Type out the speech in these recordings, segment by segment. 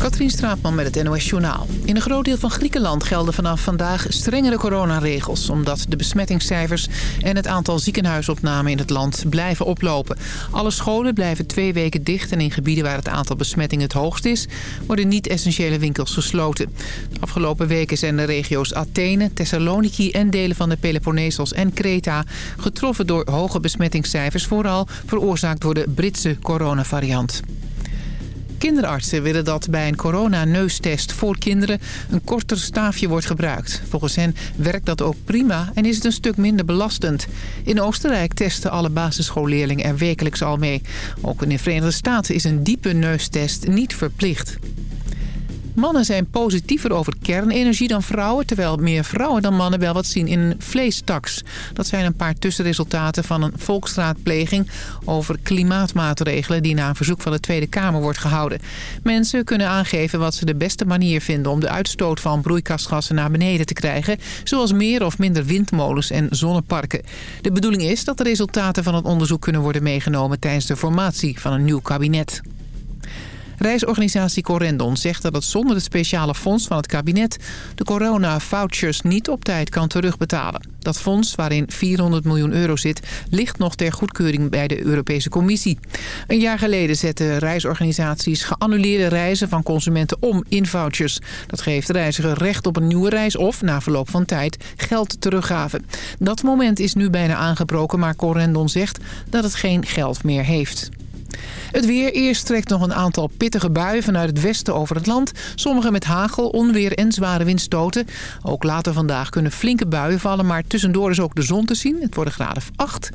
Katrien Straatman met het NOS Journaal. In een groot deel van Griekenland gelden vanaf vandaag strengere coronaregels... omdat de besmettingscijfers en het aantal ziekenhuisopnamen in het land blijven oplopen. Alle scholen blijven twee weken dicht... en in gebieden waar het aantal besmettingen het hoogst is... worden niet-essentiële winkels gesloten. De afgelopen weken zijn de regio's Athene, Thessaloniki en delen van de Peloponnesos en Kreta... getroffen door hoge besmettingscijfers... vooral veroorzaakt door de Britse coronavariant. Kinderartsen willen dat bij een coronaneustest voor kinderen een korter staafje wordt gebruikt. Volgens hen werkt dat ook prima en is het een stuk minder belastend. In Oostenrijk testen alle basisschoolleerlingen er wekelijks al mee. Ook in de Verenigde Staten is een diepe neustest niet verplicht. Mannen zijn positiever over kernenergie dan vrouwen... terwijl meer vrouwen dan mannen wel wat zien in een vleestaks. Dat zijn een paar tussenresultaten van een volksraadpleging... over klimaatmaatregelen die na een verzoek van de Tweede Kamer wordt gehouden. Mensen kunnen aangeven wat ze de beste manier vinden... om de uitstoot van broeikasgassen naar beneden te krijgen... zoals meer of minder windmolens en zonneparken. De bedoeling is dat de resultaten van het onderzoek kunnen worden meegenomen... tijdens de formatie van een nieuw kabinet. Reisorganisatie Corendon zegt dat het zonder het speciale fonds van het kabinet... de corona-vouchers niet op tijd kan terugbetalen. Dat fonds, waarin 400 miljoen euro zit, ligt nog ter goedkeuring bij de Europese Commissie. Een jaar geleden zetten reisorganisaties geannuleerde reizen van consumenten om in vouchers. Dat geeft de reiziger recht op een nieuwe reis of, na verloop van tijd, geld teruggaven. Dat moment is nu bijna aangebroken, maar Corendon zegt dat het geen geld meer heeft. Het weer. Eerst trekt nog een aantal pittige buien vanuit het westen over het land. Sommige met hagel, onweer en zware windstoten. Ook later vandaag kunnen flinke buien vallen, maar tussendoor is ook de zon te zien. Het wordt een graad 8.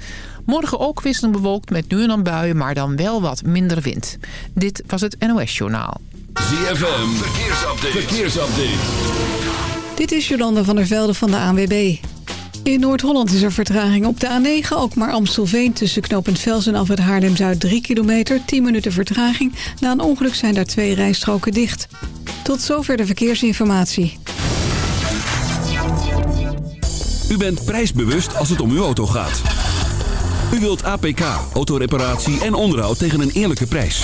Morgen ook wisselend bewolkt met nu en dan buien, maar dan wel wat minder wind. Dit was het NOS Journaal. ZFM. Verkeersupdate. Verkeersupdate. Dit is Jolanda van der Velde van de ANWB. In Noord-Holland is er vertraging op de A9, ook maar Amstelveen... tussen knooppunt Vels en Alfred Haarlem-Zuid 3 kilometer, 10 minuten vertraging. Na een ongeluk zijn daar twee rijstroken dicht. Tot zover de verkeersinformatie. U bent prijsbewust als het om uw auto gaat. U wilt APK, autoreparatie en onderhoud tegen een eerlijke prijs.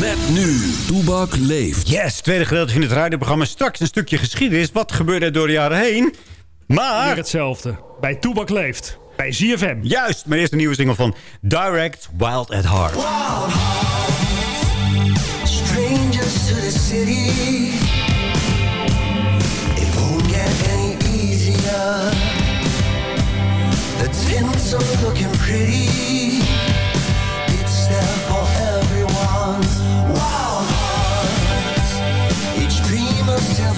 Met nu, Toebak leeft. Yes, tweede gedeelte van het radioprogramma. Straks een stukje geschiedenis. Wat gebeurde er door de jaren heen? Maar... Weer hetzelfde. Bij Toebak leeft. Bij ZFM. Juist, maar eerst een nieuwe single van Direct Wild at Heart. Wild heart, strangers to the city. It won't get any easier. The tints are looking pretty.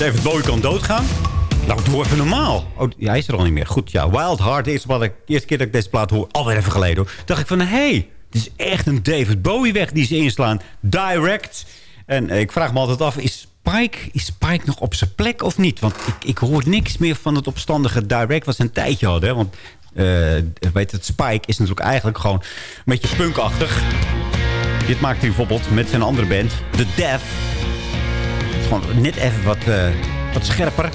David Bowie kan doodgaan. Nou, doe even normaal. Oh, ja, hij is er al niet meer. Goed, ja. Wild Heart is wat ik... Eerste keer dat ik deze plaat hoor, alweer even geleden hoor. dacht ik van, hé, hey, het is echt een David Bowie weg die ze inslaan. Direct. En eh, ik vraag me altijd af, is Spike, is Spike nog op zijn plek of niet? Want ik, ik hoor niks meer van het opstandige Direct wat ze een tijdje hadden. Hè? Want, eh, weet het, Spike is natuurlijk eigenlijk gewoon een beetje punkachtig. Dit maakt hij bijvoorbeeld met zijn andere band, The Death. Gewoon net even wat, eh, wat scherper.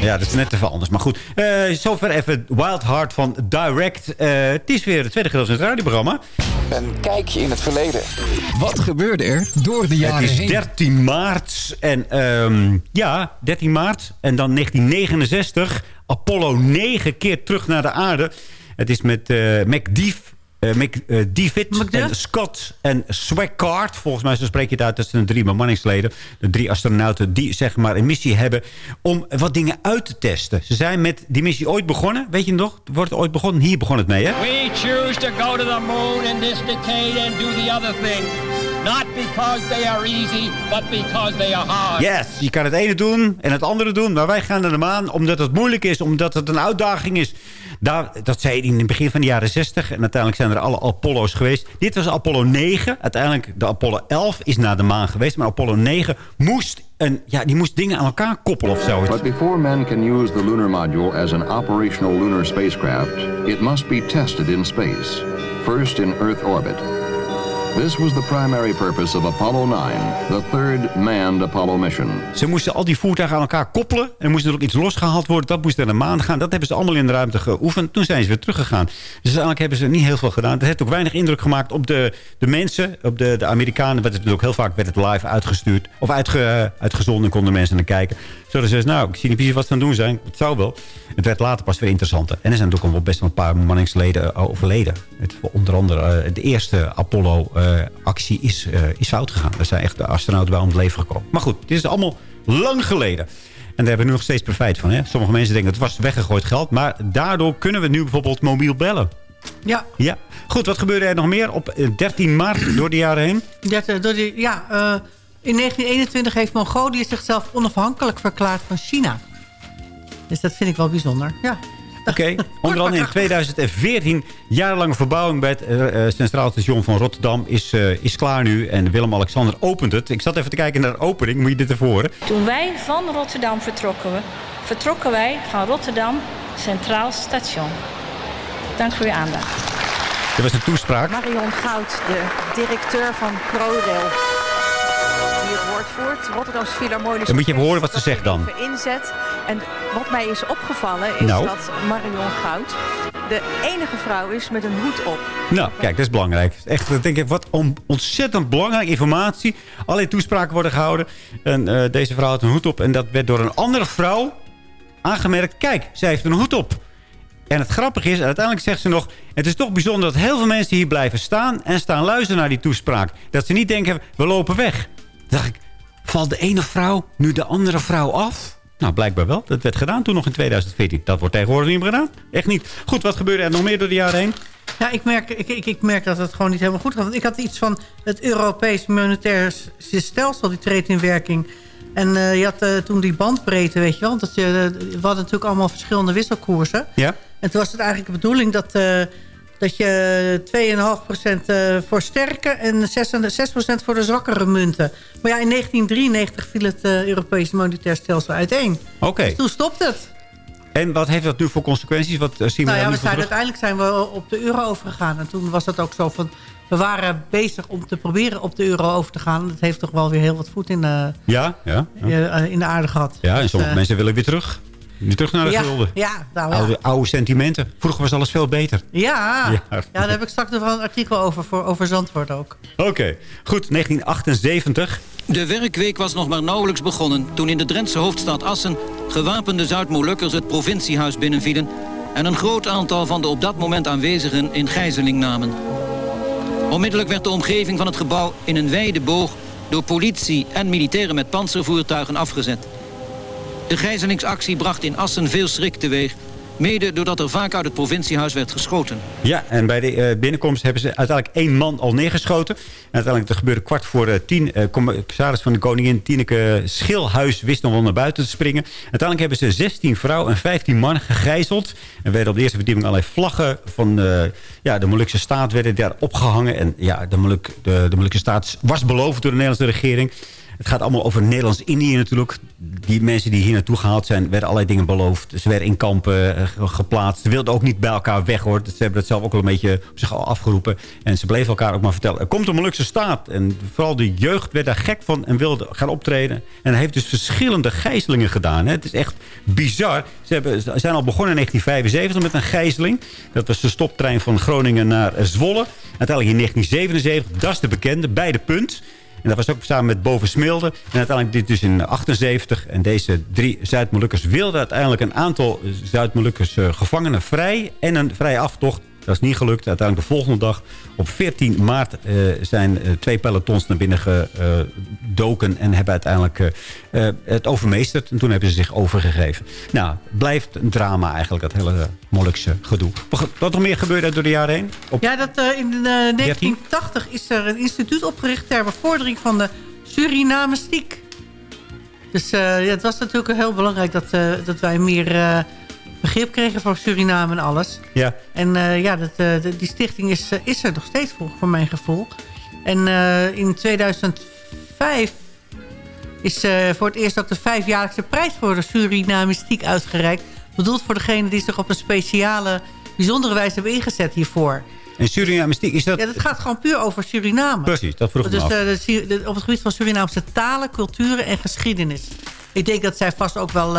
Ja, dat is net even anders. Maar goed, eh, zover even Wild Heart van Direct. Eh, het is weer het tweede gedeelte van het radioprogramma. Een kijkje in het verleden. Wat gebeurde er door de jaren Het is heen? 13 maart. En ehm, ja, 13 maart. En dan 1969. Apollo 9 keer terug naar de aarde. Het is met eh McDief. Eh eh, David en Scott en Swaggart. Volgens mij zo spreek je het uit. Dat zijn de drie bemanningsleden. De drie astronauten die zeg maar een missie hebben... om wat dingen uit te testen. Ze zijn met die missie ooit begonnen. Weet je nog? Wordt het ooit begonnen? Hier begon het mee, hè? We choose to go to the moon in this decade and do the other thing. Not because they are easy, but because they are hard. Yes, je kan het ene doen en het andere doen. Maar wij gaan naar de maan omdat het moeilijk is. Omdat het een uitdaging is. Daar, dat zei hij in het begin van de jaren 60. En uiteindelijk zijn er alle Apollo's geweest. Dit was Apollo 9. Uiteindelijk de Apollo 11 is naar de maan geweest. Maar Apollo 9 moest, een, ja, die moest dingen aan elkaar koppelen of zo. But before man can use the lunar module as an operational lunar spacecraft, it must be tested in space. First in Earth orbit. This was the primary purpose of Apollo 9, the third manned Apollo mission. Ze moesten al die voertuigen aan elkaar koppelen. En moest er ook iets losgehaald worden. Dat moest naar de maan gaan. Dat hebben ze allemaal in de ruimte geoefend. Toen zijn ze weer teruggegaan. Dus eigenlijk hebben ze niet heel veel gedaan. Het heeft ook weinig indruk gemaakt op de, de mensen. Op de, de Amerikanen. Werd het ook heel vaak werd het live uitgestuurd. Of uitge, uitgezonden en konden mensen naar kijken. Ze nou, ik zie niet precies wat ze aan het doen zijn. Het zou wel. Het werd later pas weer interessanter. En er zijn natuurlijk al best wel een paar manningsleden eh, overleden. Het, onder andere uh, de eerste Apollo-actie is, uh, is fout gegaan. Er zijn echt de astronauten bij om het leven gekomen. Maar goed, dit is allemaal lang geleden. En daar hebben we nu nog steeds profijt van. Hè? Sommige mensen denken het was weggegooid geld. Maar daardoor kunnen we nu bijvoorbeeld mobiel bellen. Ja. ja. Goed, wat gebeurde er nog meer op 13 maart door de jaren heen? Ja, door die, ja in 1921 heeft Mongolië zichzelf onafhankelijk verklaard van China. Dus dat vind ik wel bijzonder. Ja. Oké, okay. onder andere in 2014 jarenlange verbouwing bij het uh, Centraal Station van Rotterdam is, uh, is klaar nu. En Willem-Alexander opent het. Ik zat even te kijken naar de opening, moet je dit ervoor? Toen wij van Rotterdam vertrokken, we, vertrokken wij van Rotterdam Centraal Station. Dank voor uw aandacht. Dit was een toespraak. Marion Goud, de directeur van ProRail Rotterdamse Philharmonische Dan moet je even horen wat ze zegt dan. Inzet. En wat mij is opgevallen is nou. dat Marion Goud de enige vrouw is met een hoed op. Nou, kijk, dat is belangrijk. Echt, dan denk ik, wat ontzettend belangrijke informatie. Allerlei toespraken worden gehouden. En uh, deze vrouw had een hoed op. En dat werd door een andere vrouw aangemerkt. Kijk, zij heeft een hoed op. En het grappige is, uiteindelijk zegt ze nog... het is toch bijzonder dat heel veel mensen hier blijven staan... en staan luisteren naar die toespraak. Dat ze niet denken, we lopen weg dacht ik, valt de ene vrouw nu de andere vrouw af? Nou, blijkbaar wel. Dat werd gedaan toen nog in 2014. Dat wordt tegenwoordig niet meer gedaan. Echt niet. Goed, wat gebeurde er nog meer door de jaren heen? Ja, ik merk, ik, ik, ik merk dat het gewoon niet helemaal goed gaat. Want ik had iets van het Europees monetair stelsel, die treedt in werking. En uh, je had uh, toen die bandbreedte, weet je wel. Dat je, uh, we hadden natuurlijk allemaal verschillende wisselkoersen. Ja. En toen was het eigenlijk de bedoeling dat dat je 2,5% eh, voor sterke en 6%, voor de zwakkere munten. Maar ja, in 1993 viel het uh, Europese monetair stelsel uiteen. Oké. Okay. Dus toen stopt het. En wat heeft dat nu voor consequenties? Wat uh, zien we nou ja, we zijn, uiteindelijk zijn we op de euro overgegaan. En toen was het ook zo van... We waren bezig om te proberen op de euro over te gaan. Dat heeft toch wel weer heel wat voet in, uh, ja, ja, ja. in de aarde gehad. Ja, en sommige dus, mensen willen weer terug. Nu terug naar de ja, gulden. Ja, nou ja. Oude, oude, sentimenten. Vroeger was alles veel beter. Ja, ja. ja daar heb ik straks nog een artikel over, voor, over Zandvoort ook. Oké, okay. goed. 1978. De werkweek was nog maar nauwelijks begonnen... toen in de Drentse hoofdstad Assen... gewapende Zuid-Molukkers het provinciehuis binnenvielen... en een groot aantal van de op dat moment aanwezigen in gijzeling namen. Onmiddellijk werd de omgeving van het gebouw in een wijde boog... door politie en militairen met panzervoertuigen afgezet. De gijzelingsactie bracht in Assen veel schrik teweeg. Mede doordat er vaak uit het provinciehuis werd geschoten. Ja, en bij de uh, binnenkomst hebben ze uiteindelijk één man al neergeschoten. En uiteindelijk, gebeurde kwart voor uh, tien. Uh, commissaris van de koningin Tineke Schilhuis wist nog wel naar buiten te springen. Uiteindelijk hebben ze 16 vrouwen en 15 mannen gegijzeld. En werden op de eerste verdieping allerlei vlaggen van ja, de Molukse staat werden daar opgehangen. En ja, de, Moluk, de, de Molukse staat was beloofd door de Nederlandse regering. Het gaat allemaal over Nederlands-Indië natuurlijk. Die mensen die hier naartoe gehaald zijn, werden allerlei dingen beloofd. Ze werden in kampen uh, geplaatst. Ze wilden ook niet bij elkaar weg hoor. Ze hebben het zelf ook wel een beetje op zich al afgeroepen. En ze bleven elkaar ook maar vertellen. Er komt een Molukse staat. En vooral de jeugd werd daar gek van en wilde gaan optreden. En hij heeft dus verschillende gijzelingen gedaan. Hè. Het is echt bizar. Ze, hebben, zijn al begonnen in 1975 met een gijzeling. Dat was de stoptrein van Groningen naar Zwolle. Uiteindelijk in 1977, dat is de bekende, bij de punt. En dat was ook samen met Boven Smilde. En uiteindelijk dit dus in 78. En deze drie Zuid-Molukkers wilden uiteindelijk een aantal Zuid-Molukkers uh, gevangenen vrij. En een vrije aftocht. Dat is niet gelukt. Uiteindelijk de volgende dag, op 14 maart, uh, zijn uh, twee pelotons naar binnen gedoken. en hebben uiteindelijk het overmeesterd. En toen hebben ze zich overgegeven. Nou, het blijft een drama eigenlijk, dat hele Molukse gedoe. Wat nog meer gebeurde door de jaren heen? Op ja, dat, in 1980 is er een instituut opgericht ter bevordering van de Surinamestiek. Dus ja, het was natuurlijk heel belangrijk dat, dat wij meer begrip kregen voor Suriname en alles. Ja. En uh, ja, dat, uh, die stichting is, uh, is er nog steeds voor, voor mijn gevoel. En in 2005 is voor het eerst ook de vijfjaarlijkse prijs voor de Surinamistiek uitgereikt. Bedoeld voor degenen die zich op een speciale, bijzondere wijze hebben ingezet hiervoor. En Surinamistiek, is dat... Ja, dat gaat gewoon puur over Suriname. Precies, dat vroeg ik me dus, af. eh, de Su- de- op het gebied van Surinaamse talen, culturen en geschiedenis. Ik denk dat zij vast ook wel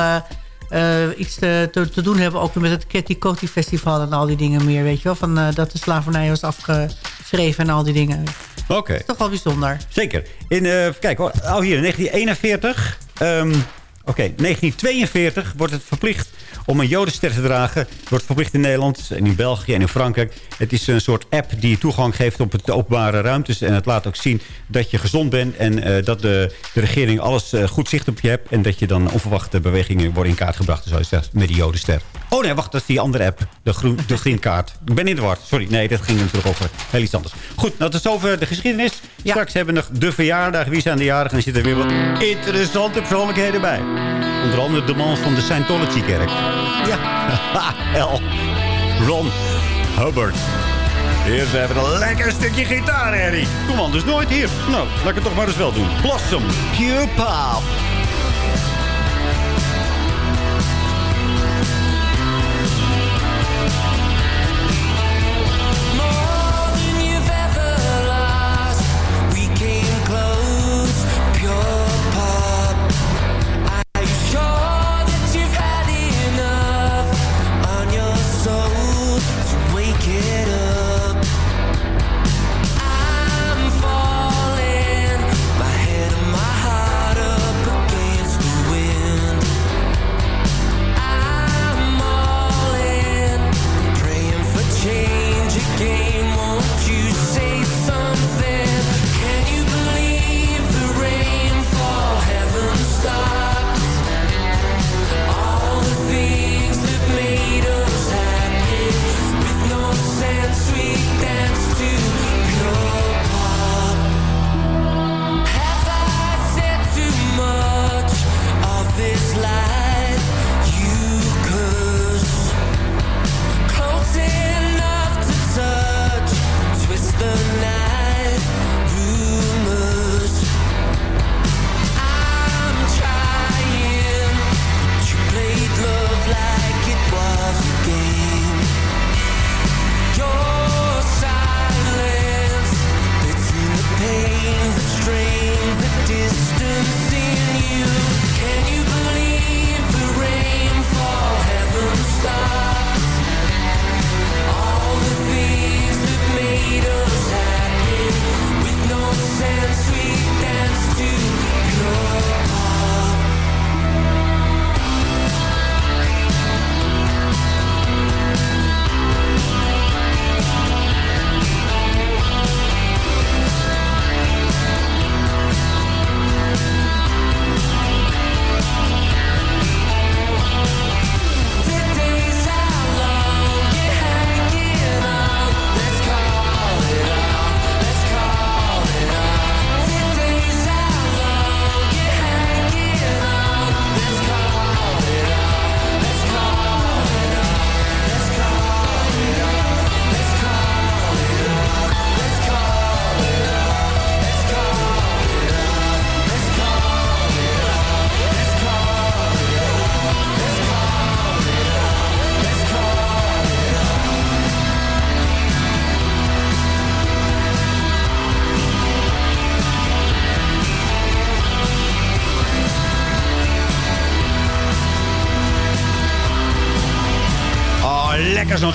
eh, iets te, te, te doen hebben... ook met het Ketty Coty Festival en al die dingen meer. Weet je wel? Van, eh, dat de slavernij was afgeschreven en al die dingen. Oké. Toch wel bijzonder. Zeker. In, eh, kijk hoor, oh hier, 1941. ehm, Oké, 1942 wordt het verplicht om een jodenster te dragen. Het wordt verplicht in Nederland en in België en in Frankrijk. Het is een soort app die toegang geeft op het openbare ruimtes. En het laat ook zien dat je gezond bent. En eh, dat de, de regering alles eh, goed zicht op je hebt. En dat je dan onverwachte bewegingen worden in kaart gebracht. Zoals je zegt, met die jodenster. Oh nee, wacht, dat is die andere app. De, groen, de greenkaart. Ik ben in de war. Sorry, nee, dat ging natuurlijk over heel iets anders. Goed, nou, tot over de geschiedenis. Straks hebben we nog de verjaardag. Wie zijn de jarigen? En er zitten weer wat interessante persoonlijkheden bij. Onder andere de man van de Scientology-kerk. Ja. El. Ron Hubbard. Eerst hebben we een lekker stukje gitaar, Harry. Kom anders nooit hier. Nou, laat ik het toch maar eens wel doen. Blossom, Pure Pop.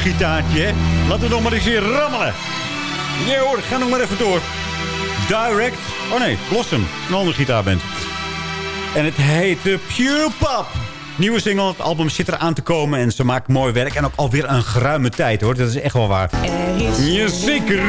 Gitaartje, hè? Laten we nog maar eens weer rammelen. Ja hoor, ga nog maar even door. Direct. Oh nee, Blossom. Een andere gitaarband. En het heet Pure Pop. Nieuwe single, het album zit er aan te komen en ze maakt mooi werk. En ook alweer een geruime tijd hoor, dat is echt wel waar. Jazeker.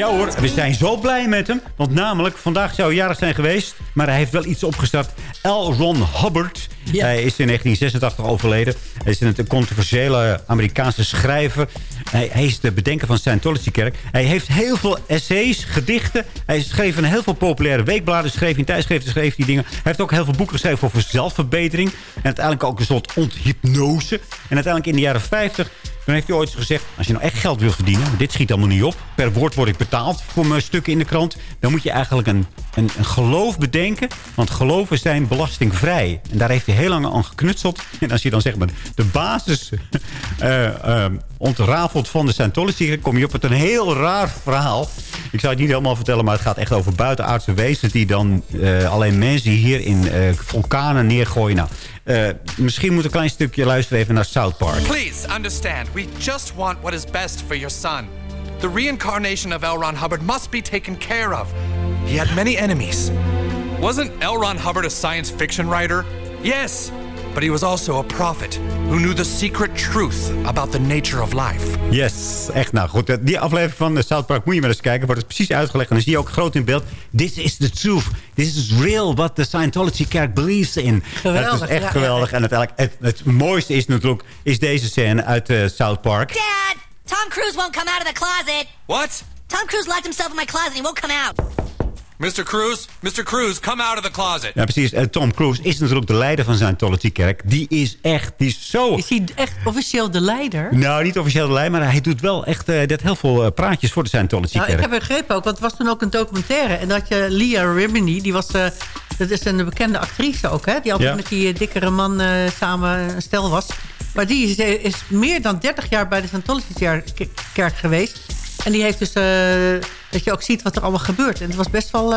Ja hoor, we zijn zo blij met hem. Want namelijk, vandaag zou hij jarig zijn geweest. Maar hij heeft wel iets opgestart. L. Ron Hubbard. Hij is in 1986 overleden. Hij is een controversiële Amerikaanse schrijver. Hij, hij is de bedenker van Scientology-kerk. Hij heeft heel veel essays, gedichten. Hij schreef in heel veel populaire weekbladen. Schreef in tijdschriften, schreef die dingen. Hij heeft ook heel veel boeken geschreven over zelfverbetering. En uiteindelijk ook een soort onthypnose. En uiteindelijk in de jaren 50... Toen heeft hij ooit gezegd, als je nou echt geld wil verdienen... dit schiet allemaal niet op. per woord word ik betaald voor mijn stukken in de krant. Dan moet je eigenlijk een, een, een geloof bedenken. Want geloven zijn belastingvrij. En daar heeft hij heel lang aan geknutseld. En als je dan zeg maar de basis uh, ontrafelt van de Scientology... kom je op het een heel raar verhaal. Ik zou het niet helemaal vertellen, maar het gaat echt over buitenaardse wezens... die dan uh, alleen mensen hier in uh, vulkanen neergooien. Nou, uh, misschien moet een klein stukje luisteren even naar South Park. Please understand, we just want what is best for your son. The reincarnation of L. Ron Hubbard must be taken care of. He had many enemies. Wasn't L. Ron Hubbard a science fiction writer? Yes, but he was also a prophet who knew the secret truth about the nature of life. Yes, echt nou goed. Die aflevering van de South Park moet je maar eens kijken. Wordt het precies uitgelegd. En dan zie je ook groot in beeld. This is the truth. This is real what the Scientology kerk believes in. Geweldig. Dat is echt ja, geweldig. Ja. En uiteindelijk, het, het mooiste is natuurlijk is deze scène uit uh, South Park. Dad, Tom Cruise won't come out of the closet. What? Tom Cruise locked himself in my closet and he won't come out. Mr. Cruz, Mr. Cruz, come out of the closet. Ja, precies. En Tom Cruise is natuurlijk de leider van Scientology-kerk. Die is echt, die is zo... Is hij echt officieel de leider? Nou, niet officieel de leider, maar hij doet wel echt uh, dat heel veel uh, praatjes voor de Scientology-kerk. Nou, ik heb begrepen ook, want het was toen ook een documentaire. En dat je Leah Remini, die was... Uh, dat is een bekende actrice ook, hè? Die altijd ja. met die dikkere man samen een stel was. Maar die is, is, meer dan 30 jaar bij de Scientology-kerk geweest. En die heeft dus... dat je ook ziet wat er allemaal gebeurt. En het was best wel...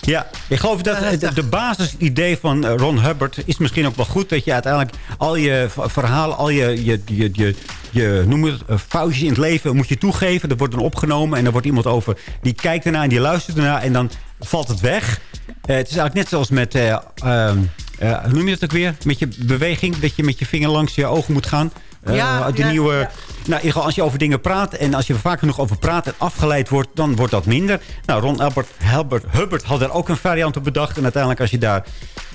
Ja, ik geloof dat uh, de, de basisidee van Ron Hubbard is misschien ook wel goed. Dat je uiteindelijk al je verhalen, al je, je, je, je, je noem het, foutjes in het leven moet je toegeven. Dat wordt dan opgenomen en dan wordt iemand over... die kijkt ernaar en die luistert ernaar en dan valt het weg. Uh, het is eigenlijk net zoals met... Uh, hoe noem je dat ook weer? Met je beweging, dat je met je vinger langs je ogen moet gaan. Ja, de ja, nieuwe... Ja. Nou, in ieder geval, als je over dingen praat... en als je er vaak genoeg over praat en afgeleid wordt... dan wordt dat minder. Nou, Ron Albert, Albert Hubbard had er ook een variant op bedacht. En uiteindelijk als je daar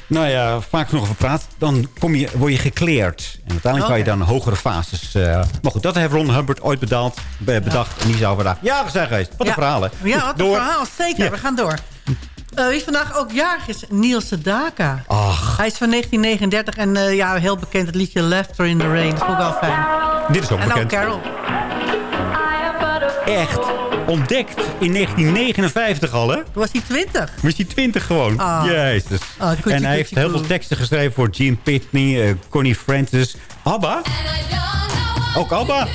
nou ja, vaak genoeg over praat... dan kom je, word je gekleerd. En uiteindelijk okay. kan je dan hogere fases... Uh, maar goed, dat heeft Ron Hubbard ooit bedaald, bedacht. Ja. En die zou vandaag ja gezegd geweest. Wat ja. een verhaal, hè? Ja, wat een door. verhaal. Zeker, we gaan door. Uh, wie vandaag ook jarig is, Niels Sedaka. Ach. Hij is van 1939 en uh, ja, heel bekend het liedje Laughter in the Rain. Dat vond ik wel fijn. Dit is ook en bekend. En ook Carol. Echt ontdekt in 1959 al, hè? Toen was hij 20. Was hij 20 gewoon. Ah. Jezus. Ah, en hij heeft heel veel teksten geschreven voor Gene Pitney, uh, Connie Francis, ABBA. Ook ABBA.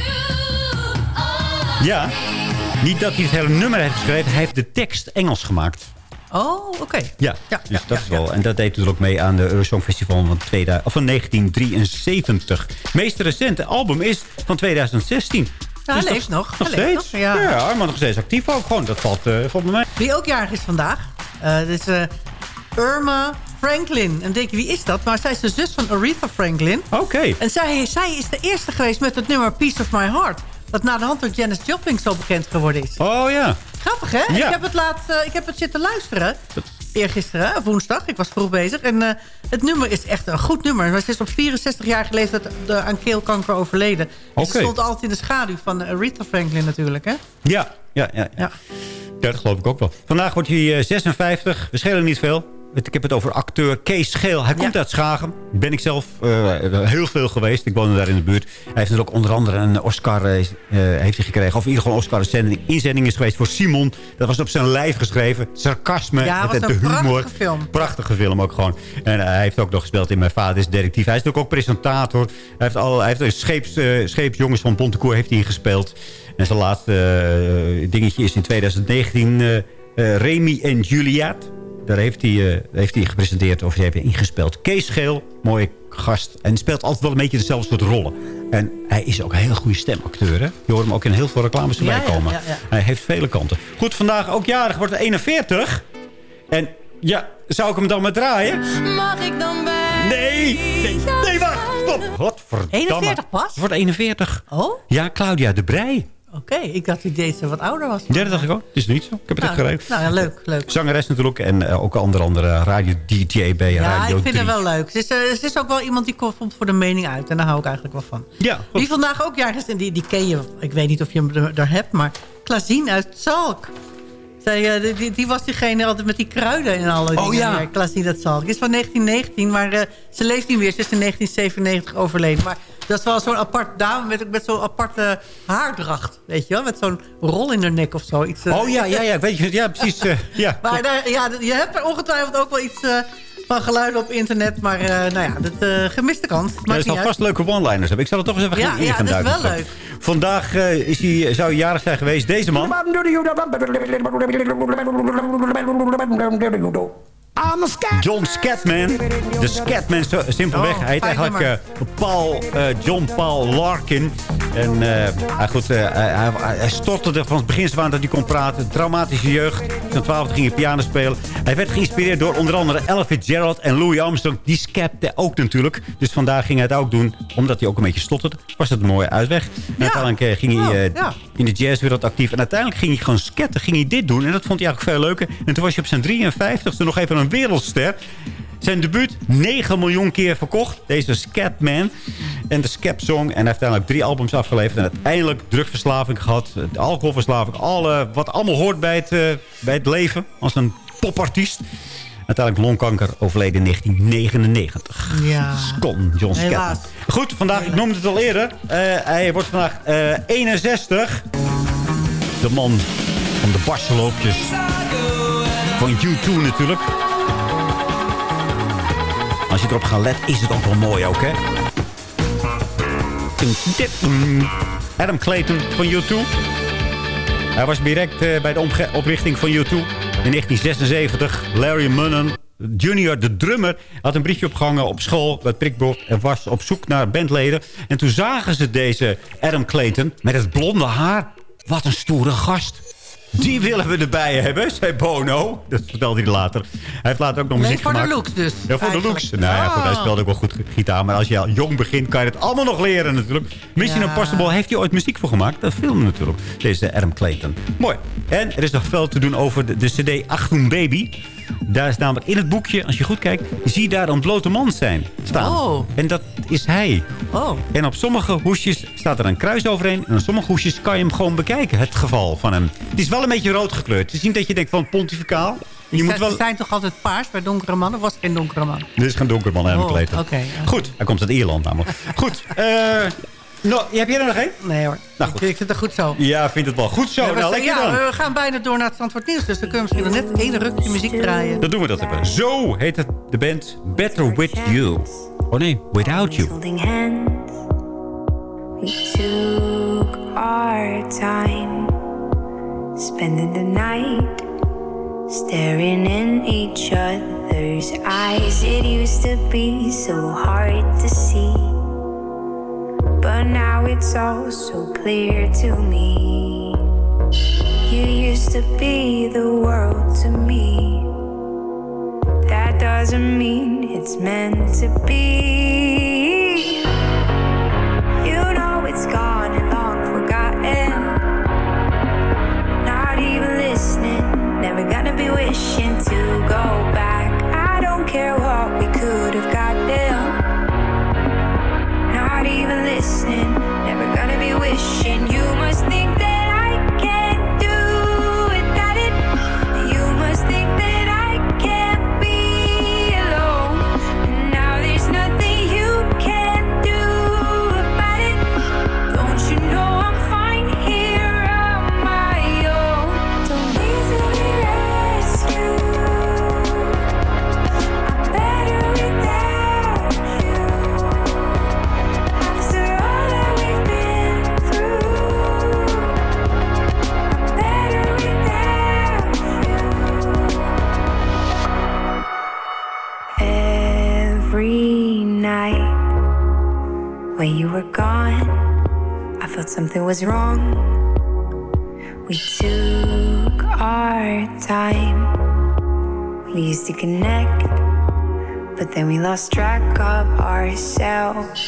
Ja. Niet dat hij het hele nummer heeft geschreven. Hij heeft de tekst Engels gemaakt. Oh, oké. Okay. Ja, ja, ja, dat ja, is wel. En dat deed hij ook mee aan de Eurosong Festival van, 2000, of van 1973. Het meest recente album is van 2016. Ja, dus hij leeft nog. Nog hij steeds? Nog, ja. ja, maar nog steeds actief ook. Gewoon, dat valt, uh, bij mij. Wie ook jarig is vandaag. Uh, dit is uh, Irma Franklin. En denk je, wie is dat? Maar zij is de zus van Aretha Franklin. Oké. Okay. En zij, zij is de eerste geweest met het nummer Piece of My Heart. Dat na de hand door Janis Joplin zo bekend geworden is. Oh ja. Grappig, hè? Ja. Ik, heb het laat, uh, ik heb het zitten luisteren. Eergisteren, woensdag. Ik was vroeg bezig. En uh, het nummer is echt een goed nummer. Ze is op 64 jaar geleden aan keelkanker overleden. Okay. Ze stond altijd in de schaduw van Aretha Franklin natuurlijk, hè? Ja, ja, ja. ja. ja. dat geloof ik ook wel. Vandaag wordt hij uh, 56. We schelen niet veel. Ik heb het over acteur Kees Scheel. Hij komt ja. uit Schagen. Ben ik zelf uh, heel veel geweest. Ik woonde daar in de buurt. Hij heeft natuurlijk onder andere een Oscar uh, heeft hij gekregen. Of in ieder geval een Oscar inzending is geweest voor Simon. Dat was op zijn lijf geschreven. Sarcasme. Ja, was de humor. prachtige film. Prachtige film ook gewoon. En hij heeft ook nog gespeeld in Mijn Vader is Detectief. Hij is natuurlijk ook presentator. Hij heeft, al, hij heeft scheeps, scheepsjongens van Bontekoer heeft hij gespeeld. En zijn laatste dingetje is in 2019 Remy en Juliette. Daar heeft hij, uh, heeft hij gepresenteerd of hij heeft ingespeeld. Kees Geel, mooie gast. En speelt altijd wel een beetje dezelfde soort rollen. En hij is ook een hele goede stemacteur. Hè? Je hoort hem ook in heel veel reclames erbij ja, komen. Ja, ja, hij heeft vele kanten. Goed, vandaag ook jarig, wordt 41. En ja, zou ik hem dan maar draaien? Mag ik dan bij? Nee, nee, nee, wacht, stop. Godverdamme. 41 pas? Het wordt 41. Oh? Ja, Claudia de Brij. Oké, okay, ik dacht dat deze wat ouder was. Ja, dat dacht ik ook. Het is niet zo. Ik heb het nou, echt geregeld. Nou ja, leuk, leuk. Zangeres natuurlijk en uh, ook onder andere radio-dj bij ja, Radio ik vind 3. het wel leuk. Ze is, uh, ze is ook wel iemand die komt voor de mening uit. En daar hou ik eigenlijk wel van. Ja, goed. Wie vandaag ook jarig is, en die, die ken je, ik weet niet of je hem er hebt, maar Klazien uit Zalk. Zij, eh, die- die, was diegene altijd met die kruiden en alle Oh, dingen. ja. Niet dat ze al. Het is van 1919, maar eh, ze leeft niet meer. Ze is in 1997 overleden. Maar dat is wel zo'n apart dame met, met zo'n aparte haardracht. Weet je wel? Met zo'n rol in haar nek of zo. Iets, eh. Oh ja, ja, ja, weet je, ja precies. eh, ja, Maar daar, ja, je hebt er ongetwijfeld ook wel iets eh, van geluiden op internet. Maar eh, nou ja, dat eh, gemiste kans. Ja, er is nog niet vast leuke one-liners hebben. Ik zal er toch eens even Ja, gaan in ja, gaan dat is duiken. wel leuk. Vandaag eh, is hij, zou hij jarig zijn geweest. Deze man. John Scatman. De Scatman, simpelweg. hij heet eigenlijk eh, Paul, eh, John Paul Larkin. En hij, goed, hij, hij, stortte van het begin aan dat hij kon praten. Traumatische jeugd. Zijn twaalfde ging hij piano spelen. Hij werd geïnspireerd door onder andere Ella Fitzgerald en Louis Armstrong. Die scapte ook natuurlijk. Dus vandaag ging hij het ook doen. Omdat hij ook een beetje stotterde. Was het een mooie uitweg. En uiteindelijk ging hij in de jazzwereld actief. En uiteindelijk ging hij gewoon scatten. Ging hij dit doen. En dat vond hij eigenlijk veel leuker. En toen was hij op zijn 53ste nog even een wereldster. Zijn debuut 9 miljoen keer verkocht. Deze Scatman. En de Scap Song. En hij heeft uiteindelijk drie albums afgeleverd. En uiteindelijk drugverslaving gehad. Alcoholverslaving. Alle, wat allemaal hoort bij het, eh, bij het leven. Als een popartiest. Uiteindelijk longkanker overleden in 1999. Ja. Scon, John Scatman. Goed, vandaag, ik noemde het al eerder. Eh, hij wordt vandaag eh, 61. De man van de barsloopjes. Van U2 natuurlijk. Je erop gaat letten, is het ook wel mooi ook, hè? Adam Clayton van U2. Hij was direct eh, bij de oprichting van U2 in 1976. Larry Munn Junior, de drummer, had een briefje opgehangen op school bij prikbord en was op zoek naar bandleden. En toen zagen ze deze Adam Clayton met het blonde haar. Wat een stoere gast. Die willen we erbij hebben, zei Bono. Dat vertelde hij later. Hij heeft later ook nog muziek voor de gemaakt. looks dus, Ja, voor de looks. Nou ja, goed, hij Ah. speelde ook wel goed gitaar. Maar als je al jong begint, kan je het allemaal nog leren natuurlijk. Mission Ja. Impossible heeft hij ooit muziek voor gemaakt. Dat film natuurlijk. Deze Adam Clayton. Mooi. En er is nog veel te doen over de, de cd Achtung Baby. Daar is namelijk in het boekje, als je goed kijkt... zie je daar een blote man zijn, staan. Oh. En dat is hij. Oh. En op sommige hoesjes staat er een kruis overheen. En op sommige hoesjes kan je hem gewoon bekijken. Het geval van hem. Het is wel een beetje rood gekleurd. Het is niet dat je denkt van pontificaal. Je moet wel... zijn toch altijd paars bij donkere mannen? Of was het geen donkere man? Dit is geen donkerman, Adam Oh, Clayton. oké, ja. Goed, hij komt uit Ierland namelijk. Goed, eh... nou, heb je er nog één? Nee hoor. Nou, goed. Ik, ik vind het goed zo. Ja, vind het wel goed zo. Ja, we, nou, lekker ja, dan. we gaan bijna door naar het Zandvoort Nieuws. Dus dan kunnen we misschien nog net één rukje muziek draaien. Dan doen we dat even. Zo heet het de band Better With You. Oh nee, Without You. We took our time, spending the night, staring in each other's eyes. It used to be so hard to see, but now it's all so clear to me. You used to be the world to me. That doesn't mean it's meant to be. You know it's gone and long forgotten. Not even listening, never gonna be wishing to go back. I don't care what we could have gotten. Even listening, never gonna be wishing. You must to connect, but then we lost track of ourselves.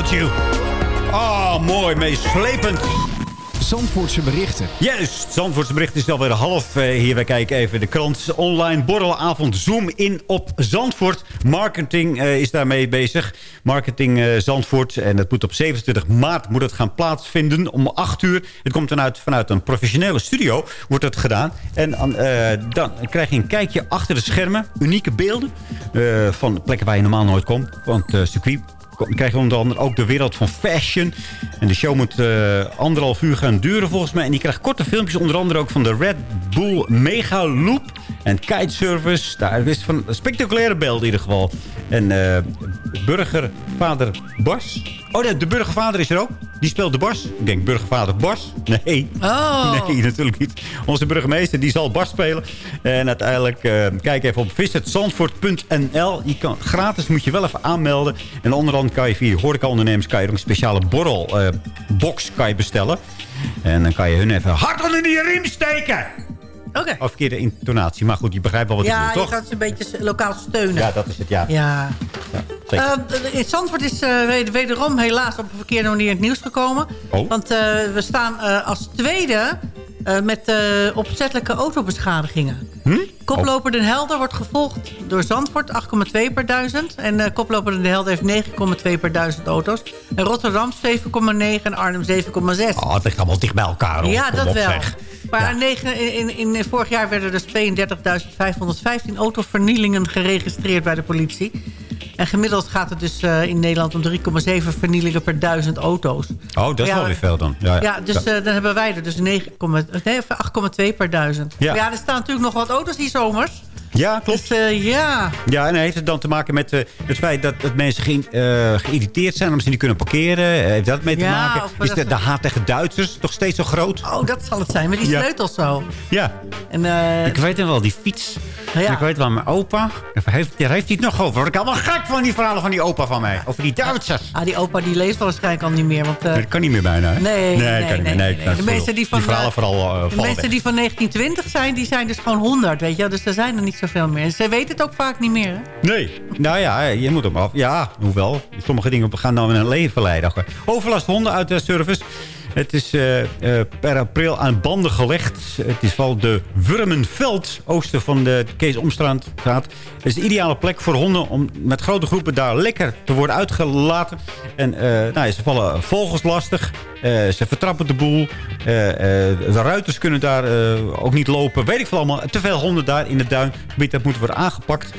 Without You. Oh, mooi, meeslepend. Zandvoortse berichten. Juist, Zandvoortse berichten is alweer half. eh, hier, wij kijken even de krant. Online borrelavond Zoom in op Zandvoort. Marketing eh, is daarmee bezig. Marketing eh, Zandvoort. En het moet op 27 maart moet het gaan plaatsvinden om 8 uur. Het komt dan uit, vanuit een professionele studio. Wordt het gedaan. En dan krijg je een kijkje achter de schermen. Unieke beelden van plekken waar je normaal nooit komt. Want circuit dan krijg je onder andere ook de wereld van fashion. En de show moet eh, anderhalf uur gaan duren volgens mij. En die krijgt korte filmpjes, onder andere ook van de Red Bull Mega Loop. En kitesurfers. Daar is van spectaculaire beelden in ieder geval. En eh, burgervader Bas. Oh nee, de burgervader is er ook. Die speelt de Bas. Ik denk burgervader Bas. Nee. Oh. Nee, natuurlijk niet. Onze burgemeester die zal Bas spelen. En uiteindelijk, eh, kijk even op visitzandvoort.nl. Je kan, gratis moet je wel even aanmelden. En onder andere kan je via horecaondernemers kan je een speciale borrelbox kan je bestellen. En dan kan je hun even hard onder die riem steken. Oké. Of verkeerde intonatie. Maar goed, je begrijpt wel wat ik Ja, bedoel, je toch? gaat ze een beetje lokaal steunen. Ja, dat is het, ja. Ja. zeker. Eh, in Zandvoort is eh, wed- wederom helaas op een verkeerde manier in het nieuws gekomen. Oh. Want eh, we staan als tweede met opzettelijke autobeschadigingen. Hm? Koploper Den Helder wordt gevolgd door Zandvoort, 8,2 per duizend. En koploper Den Helder heeft 9,2 per duizend auto's. En Rotterdam 7,9 en Arnhem 7,6. Oh, het ligt allemaal dicht bij elkaar. hoor. Ja, Kom dat wel. Maar negen- in, in, in, vorig jaar werden dus 32.515 autovernielingen geregistreerd bij de politie. En gemiddeld gaat het dus eh, in Nederland om 3,7 vernielingen per duizend auto's. Oh, dat is Ja, wel weer veel dan. Ja, Ja, dus eh, dan hebben wij er dus 9, nee, of 8,2 per duizend. Ja. Ja, er staan natuurlijk nog wat auto's die zomers. Ja, klopt. Dus eh, ja, Ja, en heeft het dan te maken met eh, het feit dat, dat mensen ge, eh, geïrriteerd zijn... omdat ze niet kunnen parkeren? Heeft dat mee te Ja, maken? Is dat de, de haat tegen Duitsers toch steeds zo groot? oh, dat zal het zijn. Met die Ja. sleutels zo. Ja, En, ik weet nog wel, die fiets. Ja. Ik weet wel, mijn opa... Daar heeft, daar heeft hij het nog over. Word ik allemaal gek van die verhalen van die opa van mij. Over die Duitsers. ah, die opa die leest waarschijnlijk al niet meer. Want, Dat kan niet meer bijna, hè? Nee, nee, nee, kan nee, De die van, verhalen vooral De mensen die van 1920 zijn, die zijn dus gewoon 100, weet je. Dus er zijn er niet zoveel meer. Ze weten het ook vaak niet meer, hè? Nee. Nou ja, je moet hem af. Ja, hoewel. Sommige dingen gaan dan in een leven leiden. Overlast honden uit de service. Het is eh, eh, per april aan banden gelegd. Het is wel de Wurmenveld, oosten van de Kees Omstraat. Het is de ideale plek voor honden om met grote groepen daar lekker te worden uitgelaten. En eh, nou, ze vallen vogels lastig. Ze vertrappen de boel. De ruiters kunnen daar ook niet lopen. Weet ik veel allemaal. Te veel honden daar in het duingebied. Dat moet worden aangepakt.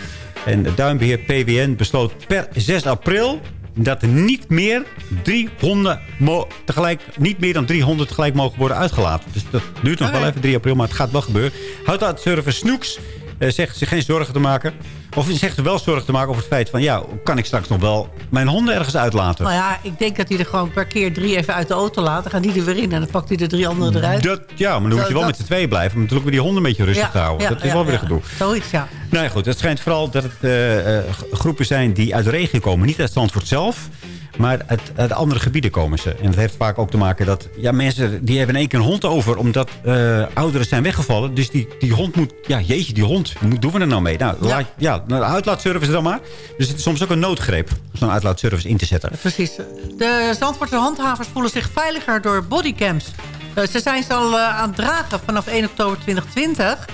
En het duinbeheer PWN besloot per 6 april dat niet meer, drie honden mo- tegelijk, niet meer dan 300 tegelijk mogen worden uitgelaten. Dus dat duurt nog wel even 3 april, maar het gaat wel gebeuren. Houtautoservice Snoeks eh, zegt zich geen zorgen te maken. Of zegt wel zorgen te maken over het feit van... ja, kan ik straks nog wel mijn honden ergens uitlaten? Nou ja, ik denk dat hij er gewoon per keer drie even uit de auto laat. Dan gaan die er weer in en dan pakt hij de drie anderen eruit. Dat, ja, maar dan moet je wel dat- met z'n tweeën blijven. Om natuurlijk die honden een beetje rustig te houden. dat is wel weer gedoe. Zoiets, ja. Nou ja, goed. Het schijnt vooral dat het eh, eh, groepen zijn die uit de regio komen. Niet uit Zandvoort zelf. Maar uit, uit andere gebieden komen ze. En dat heeft vaak ook te maken dat... Ja, mensen die hebben in één keer een hond over. Omdat eh, ouderen zijn weggevallen. Dus die, die hond moet... Ja, jeetje, die hond. Hoe doen we er nou mee? Nou, ja, laat, ja nou, uitlaatservice dan maar. Dus het is soms ook een noodgreep. Om zo'n uitlaatservice in te zetten. Precies. De Zandvoortse handhavers voelen zich veiliger door bodycams. Eh, ze zijn ze al eh, aan het dragen vanaf 1 oktober 2020.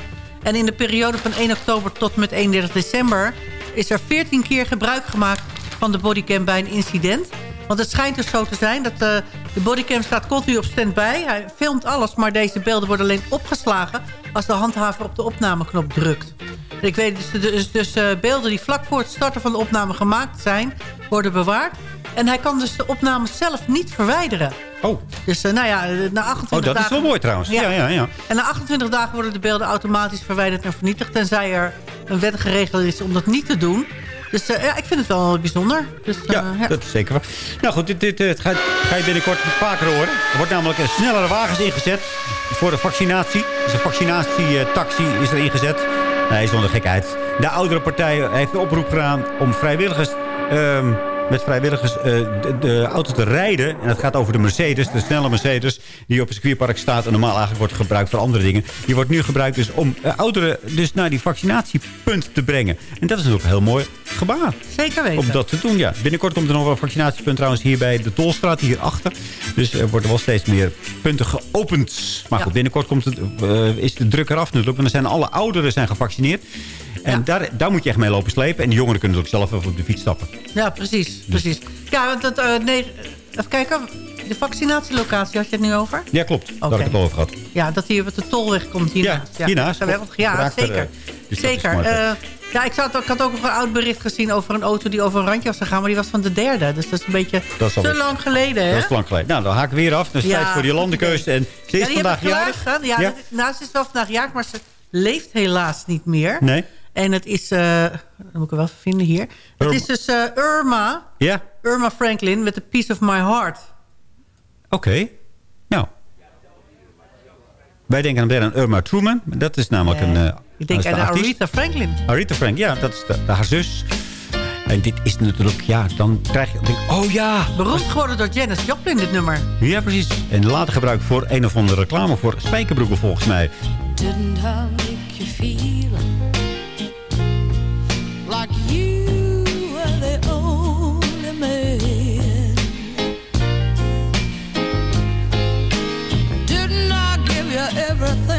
En in de periode van 1 oktober tot met 31 december... is er 14 keer gebruik gemaakt van de bodycam bij een incident. Want het schijnt dus zo te zijn dat eh, de bodycam staat continu op standby. Hij filmt alles, maar deze beelden worden alleen opgeslagen... als de handhaver op de opnameknop drukt. Ik weet dus, dus, dus eh, beelden die vlak voor het starten van de opname gemaakt zijn... worden bewaard. En hij kan dus de opnames zelf niet verwijderen. Oh. Dus eh, nou ja, na 28 Oh, dat dagen... is wel mooi trouwens. Ja, ja, ja. En na 28 dagen worden de beelden automatisch verwijderd en vernietigd... tenzij er een wettige regel is om dat niet te doen. Dus eh, ja, ik vind het wel bijzonder. Dus, eh, Ja, dat is zeker waar. Nou goed, dit, dit, dit ga, ga je binnenkort vaker horen. Er wordt namelijk snellere wagens ingezet voor de vaccinatie. Dus een vaccinatietaxi is er ingezet. Nee, zonder gekheid. De oudere partij heeft de oproep gedaan om vrijwilligers... ehm, met vrijwilligers eh, de, de auto te rijden. En het gaat over de Mercedes, de snelle Mercedes... die op het circuitpark staat en normaal eigenlijk wordt gebruikt voor andere dingen. Die wordt nu gebruikt dus om eh, ouderen dus naar die vaccinatiepunt te brengen. En dat is natuurlijk heel mooi. gebaar. Zeker weten. Om dat te doen, ja. Binnenkort komt er nog wel een vaccinatiepunt trouwens hier bij de Tolstraat, hierachter. Dus er worden wel steeds meer punten geopend. Maar goed, binnenkort komt het, eh, is de druk eraf natuurlijk. Want er zijn alle ouderen zijn gevaccineerd. En daar, daar moet je echt mee lopen slepen. En de jongeren kunnen ook zelf even op de fiets stappen. Ja, precies. Precies. Ja, want dat, eh, nee, even kijken. De vaccinatielocatie had je het nu over? Ja, klopt. Daar heb ik het al over gehad. Ja, dat hier op de tolweg komt hiernaast. Ja, hiernaast. Ja, ja er, zeker. eh, dus zeker. Eh, ja, ik, zat, ik had ook nog een oud bericht gezien over een auto die over een randje was gegaan. Maar die was van de derde. Dus dat is een beetje is te lang geleden, hè? Dat is lang geleden. Nou, dan haak ik weer af. Dan is Ja, tijd voor die landenkeuze. En ze is ja, vandaag jarig. Ja, Ja? dat- nou, is wel vandaag jarig, maar ze leeft helaas niet meer. Nee? En het is, eh dan moet ik er wel even vinden hier. Het is dus eh, Irma. Ja? Irma Franklin met The Piece of My Heart. Oké. Nou. Wij denken dan weer aan Irma Truman. Dat is namelijk een... eh, Ik denk dat de aan artiest. Aretha Franklin. Aretha Frank, ja, dat is de, de- haar zus. En dit is natuurlijk, ja, dan krijg je... Denk, oh ja! Beroemd geworden door Janis Joplin, dit nummer. Ja, precies. En later gebruikt voor een of andere reclame voor spijkerbroeken volgens mij. Didn't everything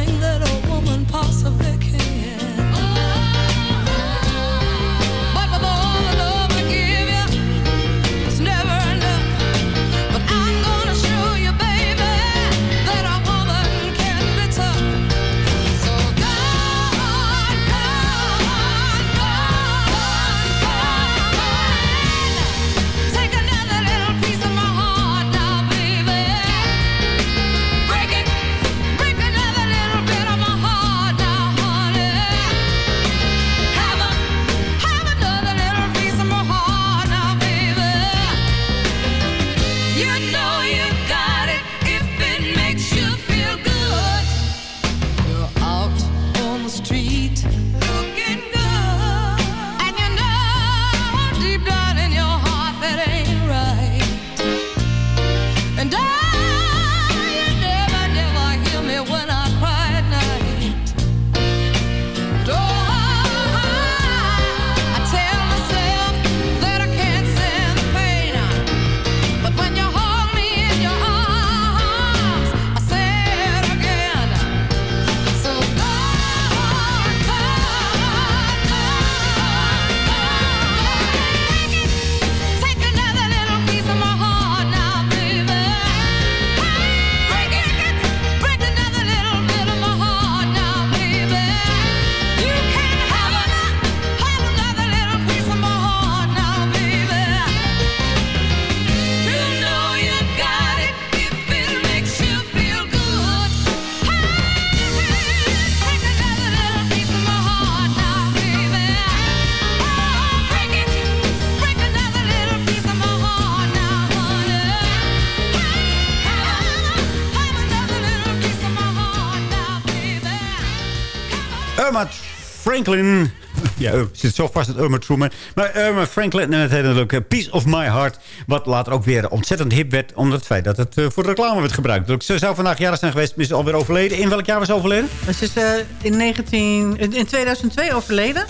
Franklin. Ja, uh, zit zo vast het Irma Truman. Maar Irma Franklin en het hele leuke Piece of My Heart. Wat later ook weer ontzettend hip werd. Om het feit dat het eh, voor de reclame werd gebruikt. Dus ze zou vandaag jarig zijn geweest. Is alweer overleden. In welk jaar was ze overleden? Ze is eh, in, 19, in 2002 overleden.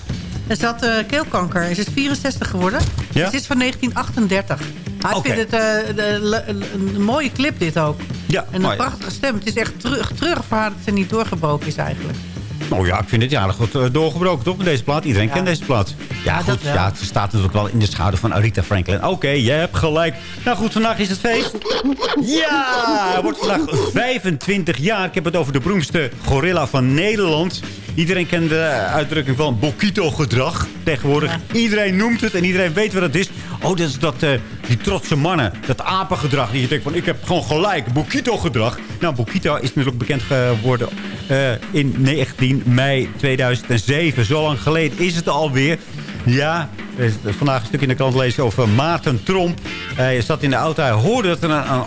En ze had eh, keelkanker. Ze is 64 geworden. Ja? Ze is van 1938. Maar Oké. ik vind het eh, een, een mooie clip dit ook. Ja, En een mooi. prachtige stem. Het is echt terug, treurig voor haar dat ze niet doorgebroken is eigenlijk. Nou ja, ik vind het jarig goed eh, doorgebroken toch met deze plaat. Iedereen Ja. kent deze plaat. Ja, goed. Ja, ze staat natuurlijk wel in de schaduw van Aretha Franklin. Oké, je hebt gelijk. Nou goed, vandaag is het feest. Ja, hij wordt vandaag 25 jaar. Ik heb het over de beroemdste gorilla van Nederland. Iedereen kent de uitdrukking van Bokito-gedrag tegenwoordig. Iedereen noemt het en iedereen weet wat het is. Oh, dat is dat, eh, die trotse mannen. Dat apengedrag. Die je denkt van, ik heb gewoon gelijk. Bokito-gedrag. Nou, Bokito is natuurlijk bekend geworden eh, in 19 mei 2007. Zo lang geleden is het alweer. Ja, vandaag een stuk in de krant lezen over Maarten Tromp. Hij zat in de auto. Hij hoorde dat er een,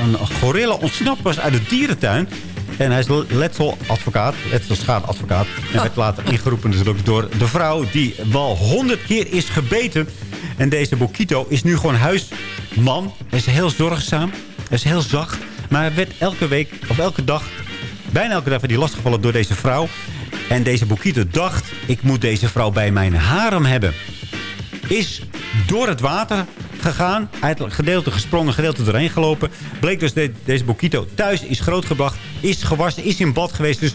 een, gorilla ontsnapt was uit de dierentuin. En hij is letseladvocaat, letselschadeadvocaat. En werd later ingeroepen natuurlijk door de vrouw die wel honderd keer is gebeten. En deze Bokito is nu gewoon huisman. Hij is heel zorgzaam. Hij is heel zacht. Maar hij werd elke week, of elke dag, bijna elke dag werd hij lastiggevallen door deze vrouw. En deze Bokito dacht, ik moet deze vrouw bij mijn harem hebben. is door het water gegaan. Hij gedeelte gesprongen, gedeelte erheen gelopen. Bleek dus deze Bokito thuis is grootgebracht. Is gewassen, is in bad geweest. Dus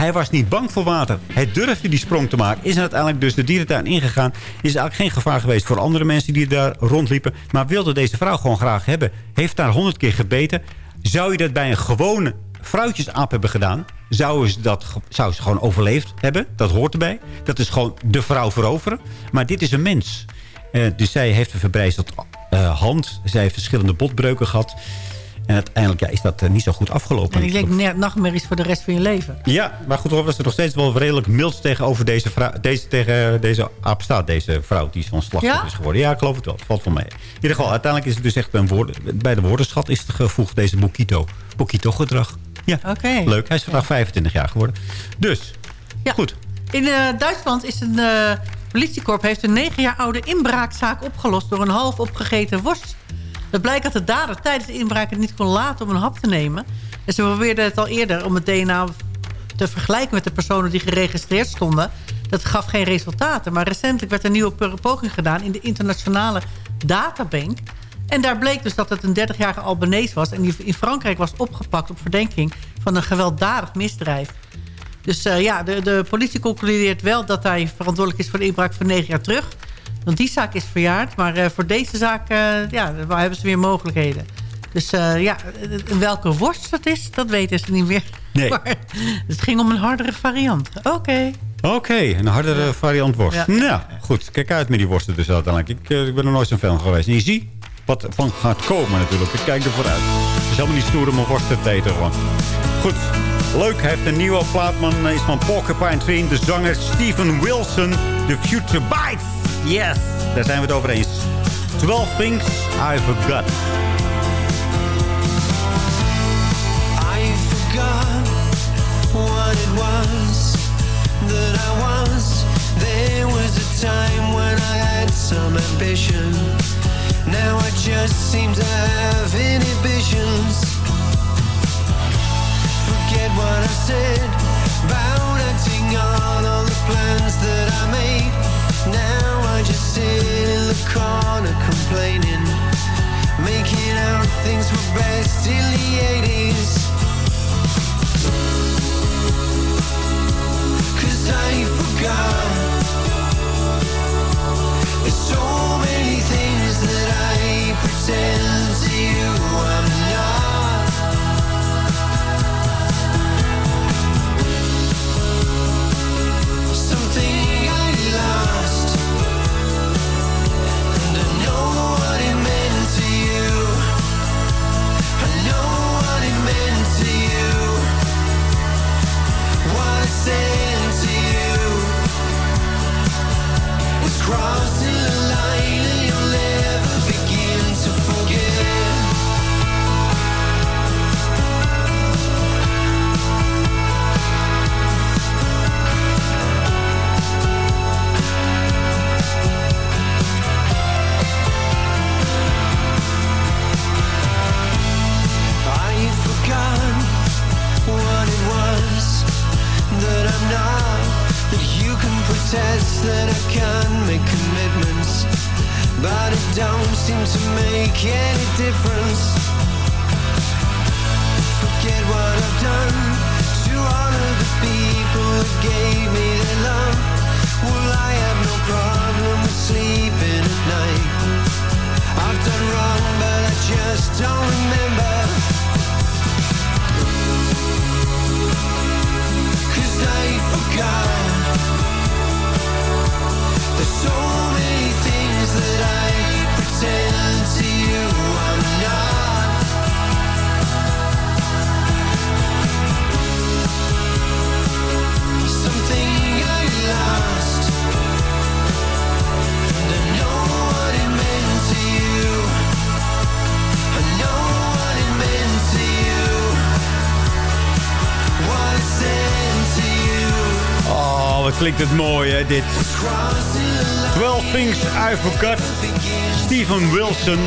hij was niet bang voor water. Hij durfde die sprong te maken. Is uiteindelijk dus de dierentuin ingegaan. Is eigenlijk geen gevaar geweest voor andere mensen die daar rondliepen. Maar wilde deze vrouw gewoon graag hebben. Heeft daar honderd keer gebeten. Zou je dat bij een gewone vrouwtjesaap hebben gedaan... Zou ze, dat, zou ze gewoon overleefd hebben. Dat hoort erbij. Dat is gewoon de vrouw veroveren. Maar dit is een mens. Uh, dus zij heeft een verbrijzeld uh, hand. Zij heeft verschillende botbreuken gehad. En uiteindelijk ja, is dat uh, niet zo goed afgelopen. En ik denk net nachtmerries voor de rest van je leven. Ja, maar goed, was er nog steeds wel redelijk mild tegenover deze, vrouw, deze, tegen deze aap staat. Deze vrouw die van slachtoffer Ja? is geworden. Ja, ik geloof het wel. Valt van mee. In ieder geval, uiteindelijk is het dus echt een woord, bij de woordenschat is het gevoegd, deze Bokito. Bokito gedrag. Ja, Oké. leuk. Hij is vandaag 25 jaar geworden. Dus, Ja. goed. In eh, Duitsland is een uh, politiekorp heeft een negen jaar oude inbraakzaak opgelost... door een half opgegeten worst. Het blijkt dat de dader tijdens de inbraak het niet kon laten om een hap te nemen. En ze probeerden het al eerder om het DNA te vergelijken met de personen die geregistreerd stonden. Dat gaf geen resultaten. Maar recentelijk werd een nieuwe poging gedaan in de internationale databank. En daar bleek dus dat het een 30-jarige Albanese was... en die in Frankrijk was opgepakt op verdenking van een gewelddadig misdrijf. Dus uh, ja, de, de politie concludeert wel dat hij verantwoordelijk is voor de inbraak van negen jaar terug. Want die zaak is verjaard. Maar uh, voor deze zaak uh, ja, hebben ze weer mogelijkheden. Dus ja, in welke worst dat is, dat weten ze niet meer. Nee. Maar het ging om een hardere variant. Oké. Okay. Oké, okay, een hardere ja. variant worst. Ja. Nou, goed. Kijk uit met die worsten dus uiteindelijk. Ik, ik ben er nooit zo'n fan geweest. En je ziet wat van gaat komen natuurlijk. Ik kijk ervoor uit. Het is helemaal niet stoer om een worst te eten gewoon. Goed. Leuk, hij heeft een nieuwe plaatman. Is van Porcupine Tree. De zanger Steven Wilson. The Future Bites. Yes, daar zijn we het over eens. 12 things I forgot. I forgot what it was that I was. There was a time when I had some ambition. Now I just seem to have inhibitions. Forget what I said about acting on all the plans that I made. Corner complaining, making out things were best in the 80s. Cause I forgot. There's so many things that I pretend klinkt het mooi, hè, dit. 12 Things I Forgot. Steven Wilson.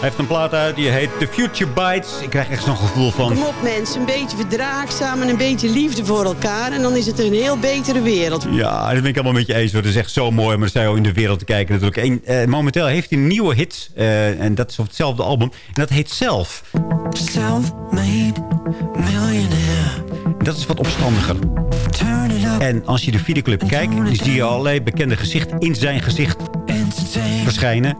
heeft een plaat uit die heet The Future Bites. Ik krijg echt zo'n gevoel van... Kom op mensen, een beetje verdraagzaam en een beetje liefde voor elkaar. En dan is het een heel betere wereld. Ja, dat ben ik allemaal met je eens. hoor. Dat is echt zo mooi om er zo in de wereld te kijken natuurlijk. En, eh, momenteel heeft hij een nieuwe hit. eh, en dat is op hetzelfde album. En dat heet Self. Self-made millionaire. Dat is wat opstandiger. En als je de videoclip kijkt, dan zie je allerlei bekende gezicht in zijn gezicht verschijnen.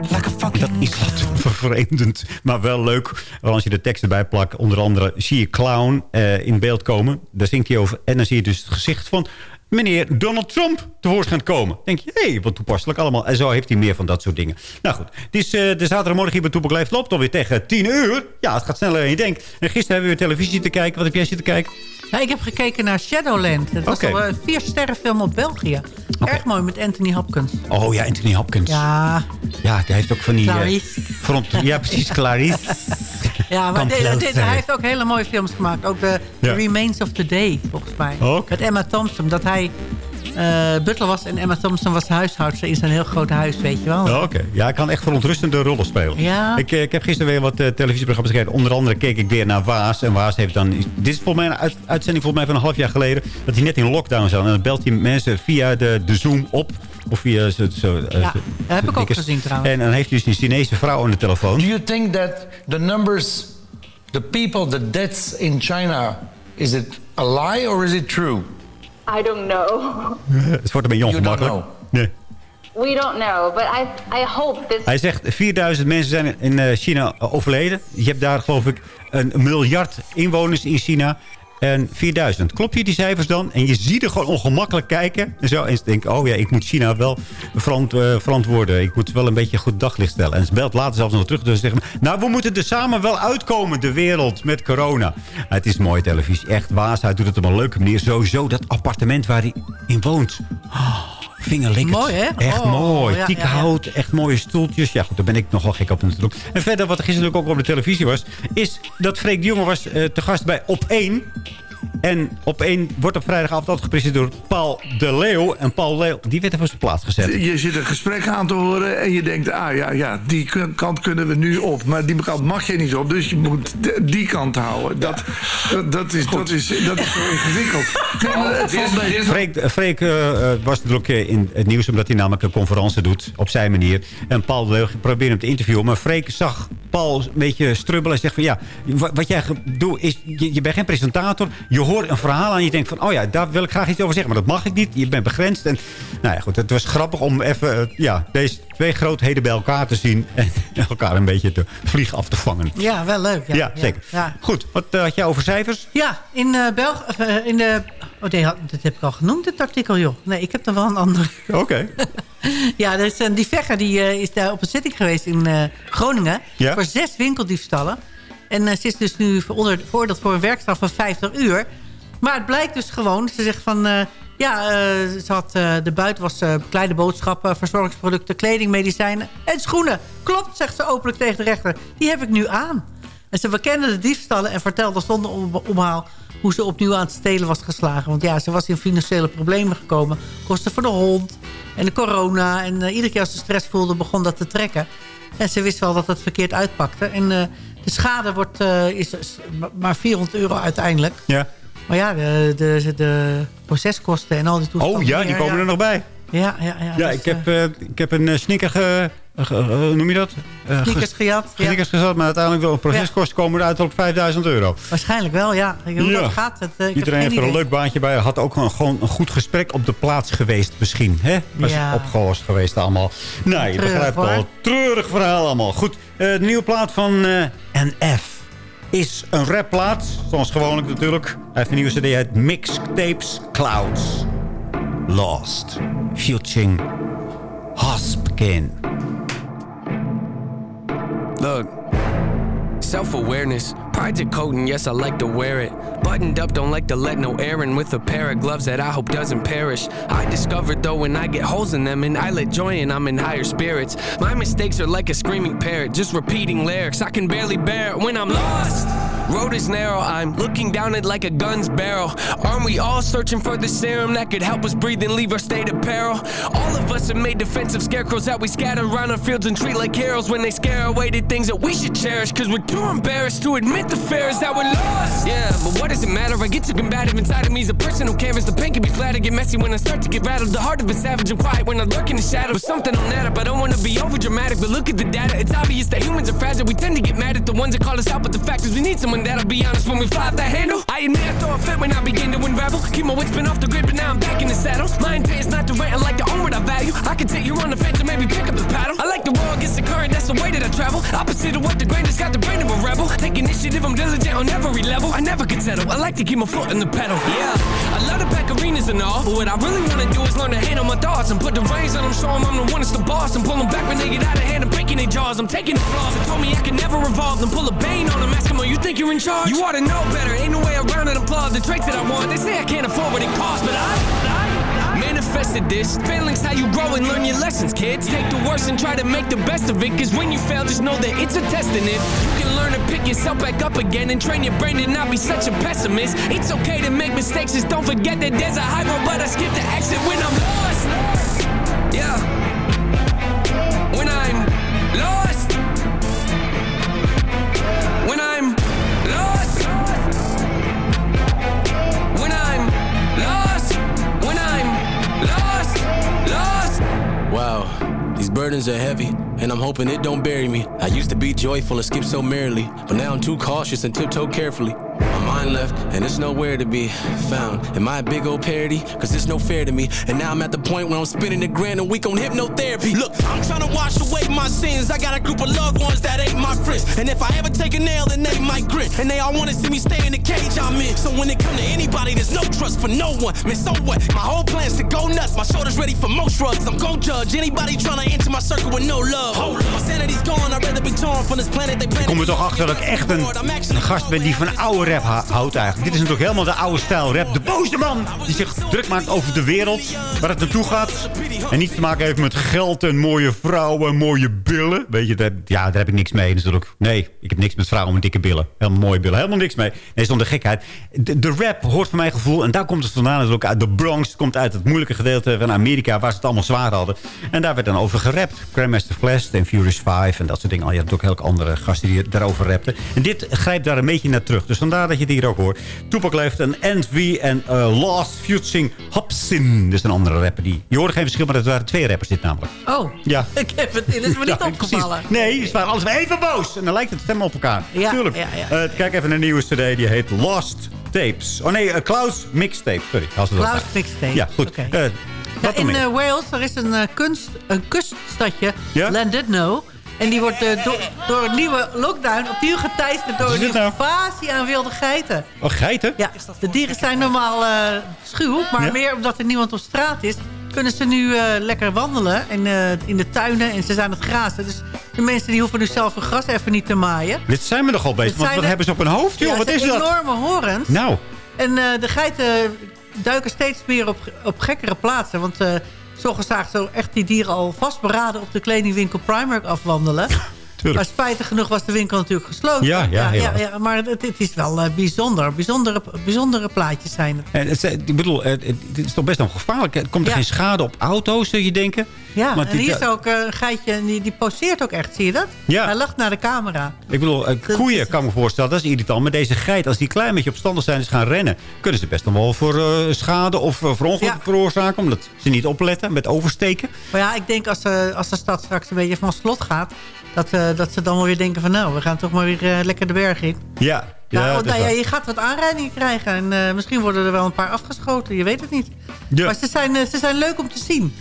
Dat is wat vervreemdend, maar wel leuk. Want als je de tekst erbij plakt, onder andere zie je Clown eh, in beeld komen. Daar zingt hij over. En dan zie je dus het gezicht van meneer Donald Trump tevoorschijn komen. denk je, hé, hey, wat toepasselijk allemaal. En zo heeft hij meer van dat soort dingen. Nou goed, het is eh, de zaterdagmorgen hier bij Toepak Leeft loopt alweer tegen 10 uur. Ja, het gaat sneller dan je denkt. En gisteren hebben we weer televisie te kijken. Wat heb jij zitten kijken? Ja, ik heb gekeken naar Shadowland. Dat was Oké. al een vier sterren film op België. Erg mooi met Anthony Hopkins. Oh ja, Anthony Hopkins. Ja, Ja, die heeft ook van die... eh, Clarice. front, ja, precies, Clarice. ja maar closer. hij heeft ook hele mooie films gemaakt. Ook de Ja. Remains of the Day, volgens mij. Oké. Met Emma Thompson. Dat hij eh, butler was en Emma Thompson was huishoudster in zijn heel groot huis, weet je wel. Oh, Oké, ja, ik kan echt verontrustende rollen spelen. Ja. Ik, eh, ik heb gisteren weer wat eh, televisieprogramma's gekeken. Onder andere keek ik weer naar Waas. En Waas heeft dan... Dit is volgens mij een uit- uitzending volgens mij van een half jaar geleden. Dat hij net in lockdown zat. En dan belt hij mensen via de, de Zoom op. Of via zo... zo Ja, zo- dat heb ik ook dikke- gezien trouwens. En dan heeft hij dus een Chinese vrouw aan de telefoon. Do you think that the numbers, the people, the deaths in China, is it a lie or is it true? I don't know. Het wordt een beetje ongemakkelijk. Nee. We don't know, but I I hope this. Hij zegt 4000 mensen zijn in eh, China overleden. Je hebt daar geloof ik een miljard inwoners in China. En 4000. Klopt je die cijfers dan? En je ziet er gewoon ongemakkelijk kijken. En zo. En ze denken, oh ja, ik moet China wel eh, verantwoorden. Ik moet wel een beetje goed daglicht stellen. En ze belt later zelfs nog terug. Dus ze zeggen, nou, we moeten er samen wel uitkomen, de wereld, met corona. Het is mooie televisie. Echt waas. Hij doet het op een leuke manier. Sowieso dat appartement waar hij in woont. Oh, Mooi, hè? Echt Oh, mooi. ja, Tiek ja, ja. hout, echt mooie stoeltjes. Ja, goed, daar ben ik nogal gek op natuurlijk. En verder, wat er gisteren natuurlijk ook op de televisie was... is dat Freek de Jonge was eh, te gast bij Op 1... En op 1 wordt op vrijdagavond altijd gepresenteerd door Paul de Leeuw. En Paul de Leeuw, die werd even op zijn plaats gezet. Je zit een gesprek aan te horen en je denkt... ah ja, ja, die kant kunnen we nu op. Maar die kant mag je niet op, dus je moet die kant houden. Dat, dat, dat, is, dat, is, dat is zo ingewikkeld. Mee. Freek, Freek eh, eh, was natuurlijk eh, in het nieuws omdat hij namelijk een conferentie doet op zijn manier. En Paul de Leeuw probeerde hem te interviewen. Maar Freek zag Paul een beetje strubbelen en zegt van ja, wa- wat jij doet is, je, je bent geen presentator. Je hoort een verhaal en je denkt van oh ja, daar wil ik graag iets over zeggen. Maar dat mag ik niet, je bent begrensd. En nou ja goed, het was grappig om even eh, ja, deze twee grootheden bij elkaar te zien. En elkaar een beetje te vliegen af te vangen. Ja, wel leuk. Ja, Ja, zeker. Ja. Goed, wat eh, had jij over cijfers? Ja, in uh, België... eh, in de, oh nee, dat heb ik al genoemd, dit artikel, joh. Nee, ik heb er wel een ander. Oké. ja, er is een, die vegger die, is daar op een zitting geweest in Groningen... Ja? voor zes winkeldiefstallen. En ze is dus nu veroordeeld voor een werkstraf van 50 uur. Maar het blijkt dus gewoon, ze zegt van... eh, ja, eh, ze had, eh, de buiten was kleine boodschappen, verzorgingsproducten, kleding, medicijnen en schoenen. Klopt, zegt ze openlijk tegen de rechter. Die heb ik nu aan. En ze bekende de diefstallen en vertelde zonder om- omhaal... hoe ze opnieuw aan het stelen was geslagen. Want ja, ze was in financiële problemen gekomen. Kosten voor de hond en de corona. En iedere keer als ze stress voelde, begon dat te trekken. En ze wist wel dat het verkeerd uitpakte. En de schade wordt, is maar 400 euro uiteindelijk. Ja. Maar ja, de, de, de proceskosten en al die toestanden. Oh ja, die komen er nog bij. Ja, ja, ja. Ja, dus, ik, heb, eh, ik heb een uh, snicker, ge, ge- eh, hoe noem je dat? Eh, Snickers gejat, ja. Snickers gezet, maar uiteindelijk wel proceskosten komen eruit op 5000 euro. Waarschijnlijk wel, ja. Hoe Ja. dat gaat, het, eh, ik Iedereen heeft er een leuk baantje bij. Had ook een, gewoon een goed gesprek op de plaats geweest misschien. Hè? Was Ja. opgelost geweest allemaal. Nou, je begrijpt al. Treurig verhaal allemaal. Goed, eh, de nieuwe plaat van eh, NF is een rapplaat. Zoals gewoonlijk natuurlijk. Hij heeft een nieuwe cd uit Mix Tapes Clouds. Lost. Futuring Hospkin. Look, self awareness, pride's a coat, and yes, I like to wear it. Buttoned up, don't like to let no air in with a pair of gloves that I hope doesn't perish. I discovered though when I get holes in them, and I let joy in, I'm in higher spirits. My mistakes are like a screaming parrot, just repeating lyrics. I can barely bear it when I'm lost. Road is narrow, I'm looking down it like a gun's barrel. Aren't we all searching for the serum that could help us breathe and leave our state of peril? All of us have made defensive scarecrows that we scatter around our fields and treat like heroes when they scare away the things that we should cherish. Cause we're too embarrassed to admit the fear is that we're lost. Yeah, but what does it matter? I get too combative inside of me. Is a person who canvas. The pain can be flat. I get messy when I start to get rattled. The heart of a savage and quiet when I lurk in the shadows. But something on that up. I don't wanna be over dramatic, but look at the data. It's obvious that humans are fragile. We tend to get mad at the ones that call us out, but the fact is we need someone that'll be honest when we fly off the handle. I admit I throw a fit when I begin to unravel. Keep my wits been off the grid, but now I'm back in the saddle. My intent is not to rant. I like to own what I value. I can take you on the fence and maybe pick up the paddle. I like the world against the current. That's the way that I travel. Opposite of what the has got the brain of a rebel. Take initiative. I'm diligent on every level. I never can settle. I like to keep my foot in the pedal. Yeah, I love to pack arenas and all, but what I really wanna do is learn to handle my thoughts and put the reins on them. Show 'em I'm the one that's the boss and pull them back when they get out of hand and breaking their jaws. I'm taking the flaws. They told me I could never revolve. Then pull a bane on them. Ask them, oh, you think you're in charge? You ought to know better. Ain't no way around it. Applaud the traits that I want. They say I can't afford what it costs, but I. Manifested this. Failing's how you grow and learn your lessons, kids. Take the worst and try to make the best of it. Cause when you fail, just know that it's a test and it. you can learn to pick yourself back up again and train your brain to not be such a pessimist. It's okay to make mistakes, just don't forget that there's a high road, but I skip the exit when I'm lost. Yeah. Burdens are heavy, and I'm hoping it don't bury me. I used to be joyful and skip so merrily, but now I'm too cautious and tiptoe carefully. Mind left, and it's nowhere to be found. Am I a big old parody? Cause it's no fair to me. And now I'm at the point where I'm spending a grand a week on hypnotherapy. Look, I'm trying to wash away my sins. I got a group of loved ones that ain't my friends. And if I ever take a nail, then they might grit. And they all wanna see me stay in the cage I'm in. So when it come to anybody, there's no trust for no one. Man, so what? My whole plan's to go nuts. My shoulder's ready for most drugs. I'm gon' judge anybody trying to enter my circle with no love. Hold up. My sanity's gone. I'd rather be torn from this planet. They Ik kom er toch achter dat ik echt een, een gast ben die van oude rap ha- houdt eigenlijk. Dit is natuurlijk helemaal de oude stijl rap. De boze man die zich druk maakt over de wereld. Waar het naartoe gaat. En niet te maken heeft met geld en mooie vrouwen en mooie billen. Weet je, daar, ja, daar heb ik niks mee natuurlijk. Nee, ik heb niks met vrouwen met dikke billen. Helemaal mooie billen. Helemaal niks mee. Nee, zonder gekheid. De, de rap hoort van mijn gevoel. En daar komt het vandaan natuurlijk uit de Bronx. komt uit het moeilijke gedeelte van Amerika. Waar ze het allemaal zwaar hadden. En daar werd dan over gerapt. Grandmaster Flash en Furious 5 en dat soort dingen. Al je had ook heel andere gasten die daarover rapten. En dit grijpt daar een beetje naar terug. Dus vandaar dat je hier ook hoort. Tupac leeft een NV en uh, Lost Futuring Hobson. Dat is een andere rapper. Die, je hoorde geen verschil, maar het waren twee rappers dit namelijk. Oh, Ja. ik heb het, het is me niet Ja, opgevallen. precies. Nee, ze waren alles even boos. En dan lijkt het stemmen op elkaar. Ja, Tuurlijk. ja, ja. Eh, kijk even naar nieuwe cd. Die heet Lost Tapes. Oh nee, uh, Clouds Mixtape. Sorry. Wel Mixtape, Ja, goed. Eh, Ja, in eh, Wales er is een, eh, kunst, een kuststadje? Landudno. En die wordt eh, door, door een nieuwe lockdown opnieuw geteisterd door een nou? invasie aan wilde geiten. Oh, geiten? Ja, de dieren zijn normaal eh, schuw, maar Ja? meer omdat er niemand op straat is... kunnen ze nu eh, lekker wandelen in, eh, in de tuinen en ze zijn aan het grazen. Dus de mensen die hoeven nu zelf hun gras even niet te maaien. Dit zijn we nogal bezig. Want wat hebben ze op hun hoofd, joh? Ja, wat is dat? enorme horens. Nou, En de geiten duiken steeds meer op, op gekkere plaatsen. Want zagen zo echt die dieren al vastberaden op de kledingwinkel Primark afwandelen. Maar spijtig genoeg was de winkel natuurlijk gesloten. Ja, ja, ja, maar het, het is wel eh, bijzonder. Bijzondere, bijzondere plaatjes zijn het. En het, ik bedoel, het, het- het is toch best wel gevaarlijk. Er komt er geen schade op auto's, zou je denken? Ja, Want en die- hier is ook eh, een geitje, die, die poseert ook echt, zie je dat? Ja. Hij lacht naar de camera. Ik bedoel, eh, koeien kan me voorstellen, dat is irritant. Maar deze geit, als die klein beetje opstandig zijn en ze gaan rennen... kunnen ze best nog wel voor eh, schade of eh, voor ongeluk veroorzaken... omdat ze niet opletten met oversteken. Maar ja, ik denk als, eh, als de stad straks een beetje van slot gaat... Dat, eh, dat ze dan wel weer denken van nou, we gaan toch maar weer eh, lekker de berg in. Ja, Ja, ja, is nou ja, je gaat wat aanrijdingen krijgen. En eh, misschien worden er wel een paar afgeschoten. Je weet het niet. Ja. Maar ze zijn, ze zijn leuk om te zien.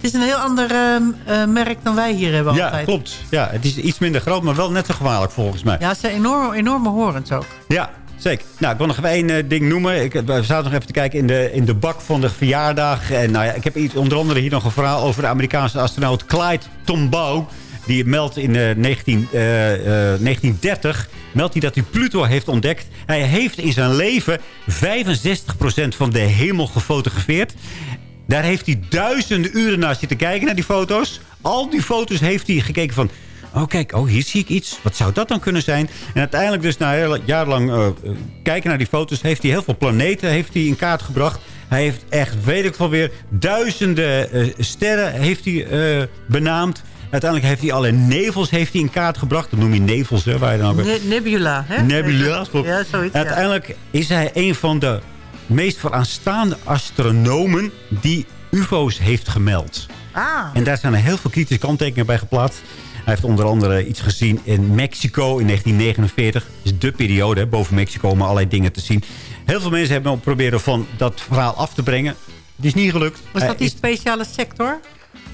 Het is een heel ander eh, eh, merk dan wij hier hebben ja, altijd. klopt. Ja, het is iets minder groot, maar wel net zo gevaarlijk volgens mij. Ja, ze zijn enorme, enorme horens ook. Ja, zeker. Nou, ik wil nog even één ding noemen. Ik, we zaten nog even te kijken in de, in de bak van de verjaardag. En nou ja, ik heb iets, onder andere hier nog een verhaal over de Amerikaanse astronaut Clyde Tombaugh. Die meldt in eh, 19, eh, eh, 1930 meldt hij dat hij Pluto heeft ontdekt. Hij heeft in zijn leven 65% van de hemel gefotografeerd. Daar heeft hij duizenden uren naar zitten kijken, naar die foto's. Al die foto's heeft hij gekeken van... Oh, kijk, oh, hier zie ik iets. Wat zou dat dan kunnen zijn? En uiteindelijk dus na jarenlang uh, kijken naar die foto's... heeft hij heel veel planeten heeft hij in kaart gebracht. Hij heeft echt, weet ik wel weer, duizenden sterren heeft hij benaamd. Uiteindelijk heeft hij alle nevels heeft hij in kaart gebracht. Dat noem je nevels, hè? Waar je dan ne nebula, hè? Nebula, klopt. Ja, zoiets, uiteindelijk ja. is hij een van de meest vooraanstaande astronomen... die ufo's heeft gemeld. Ah. En daar zijn er heel veel kritische kanttekeningen bij geplaatst. Hij heeft onder andere iets gezien in Mexico in 1949. Dat is de periode, hè, boven Mexico, om allerlei dingen te zien. Heel veel mensen hebben proberen van dat verhaal af te brengen. Het is niet gelukt. Was dat die speciale sector?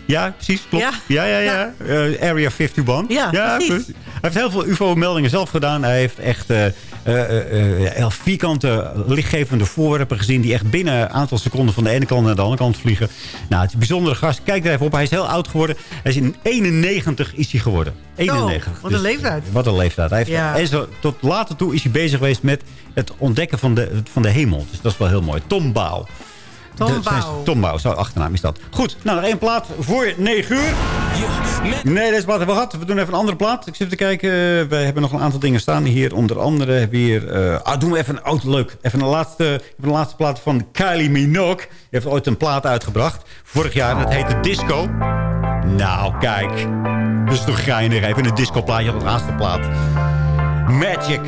Ja, precies, klopt. Ja? Ja, ja, ja. Eh, Area 51. Ja, precies. Hij heeft heel veel UFO-meldingen zelf gedaan. Hij heeft echt heel vierkante lichtgevende voorwerpen gezien... die echt binnen een aantal seconden van de ene kant naar de andere kant vliegen. Nou, het is een bijzondere gast. Kijk er even op. Hij is heel oud geworden. Hij is in 91 is hij geworden. 91. wat een Dus, leeftijd. Wat een leeftijd. Hij heeft, Ja. En zo, tot later toe is hij bezig geweest met het ontdekken van de, van de hemel. Dus dat is wel heel mooi. Tom Bouw. Tom De- zijn- Bouw. Tom Bouw, zo achternaam is dat. Goed, nou nog één plaat voor 9 uur. Nee, deze plaat hebben we gehad. We doen even een andere plaat. Ik zit even te kijken. We hebben nog een aantal dingen staan hier. Onder andere hebben we hier... eh, ah, doen we even een oud leuk. Even een laatste, even een laatste plaat van Kylie Minogue. Die heeft ooit een plaat uitgebracht. Vorig jaar. En dat heette Disco. Nou, kijk. Dat is toch geinig. Even een disco plaatje op de laatste plaat. Magic.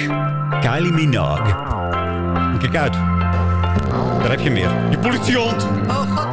Kylie Minogue. Kijk uit. Daar heb je meer. Die politiehond. Oh.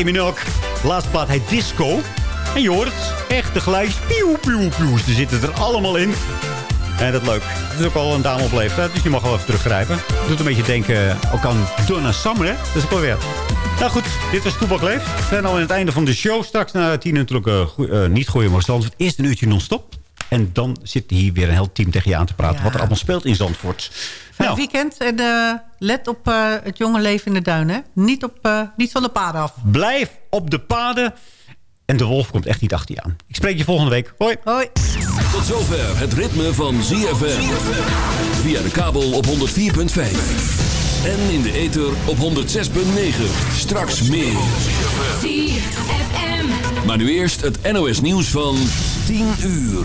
Kali Minogue. Laatste plaat heet Disco. En je hoort het. Echte geluidjes. Pieuw, pieuw, pieuw. Ze zitten er allemaal in. En dat is leuk. Het is ook al een dame op leeftijd. Dus je mag wel even teruggrijpen. Doet een beetje denken ook aan Donna Summer. Hè? Dat is ook wel weer. Nou goed, dit was Toebak Leef. We zijn al in het einde van de show. Straks na tien natuurlijk uh, niet gooien, maar Zandvoort. Eerst een uurtje non-stop. En dan zit hier weer een heel team tegen je aan te praten. Ja. Wat er allemaal speelt in Zandvoort. Fijn weekend. En eh, let op eh, het jonge leven in de duinen. hè. Niet, op, eh, niet van de paden af. Blijf op de paden. En de wolf komt echt niet achter je aan. Ik spreek je volgende week. Hoi. Hoi. Tot zover het ritme van ZFM. Via de kabel op 104.5. En in de ether op 106.9. Straks meer. Maar nu eerst het NOS nieuws van 10 uur.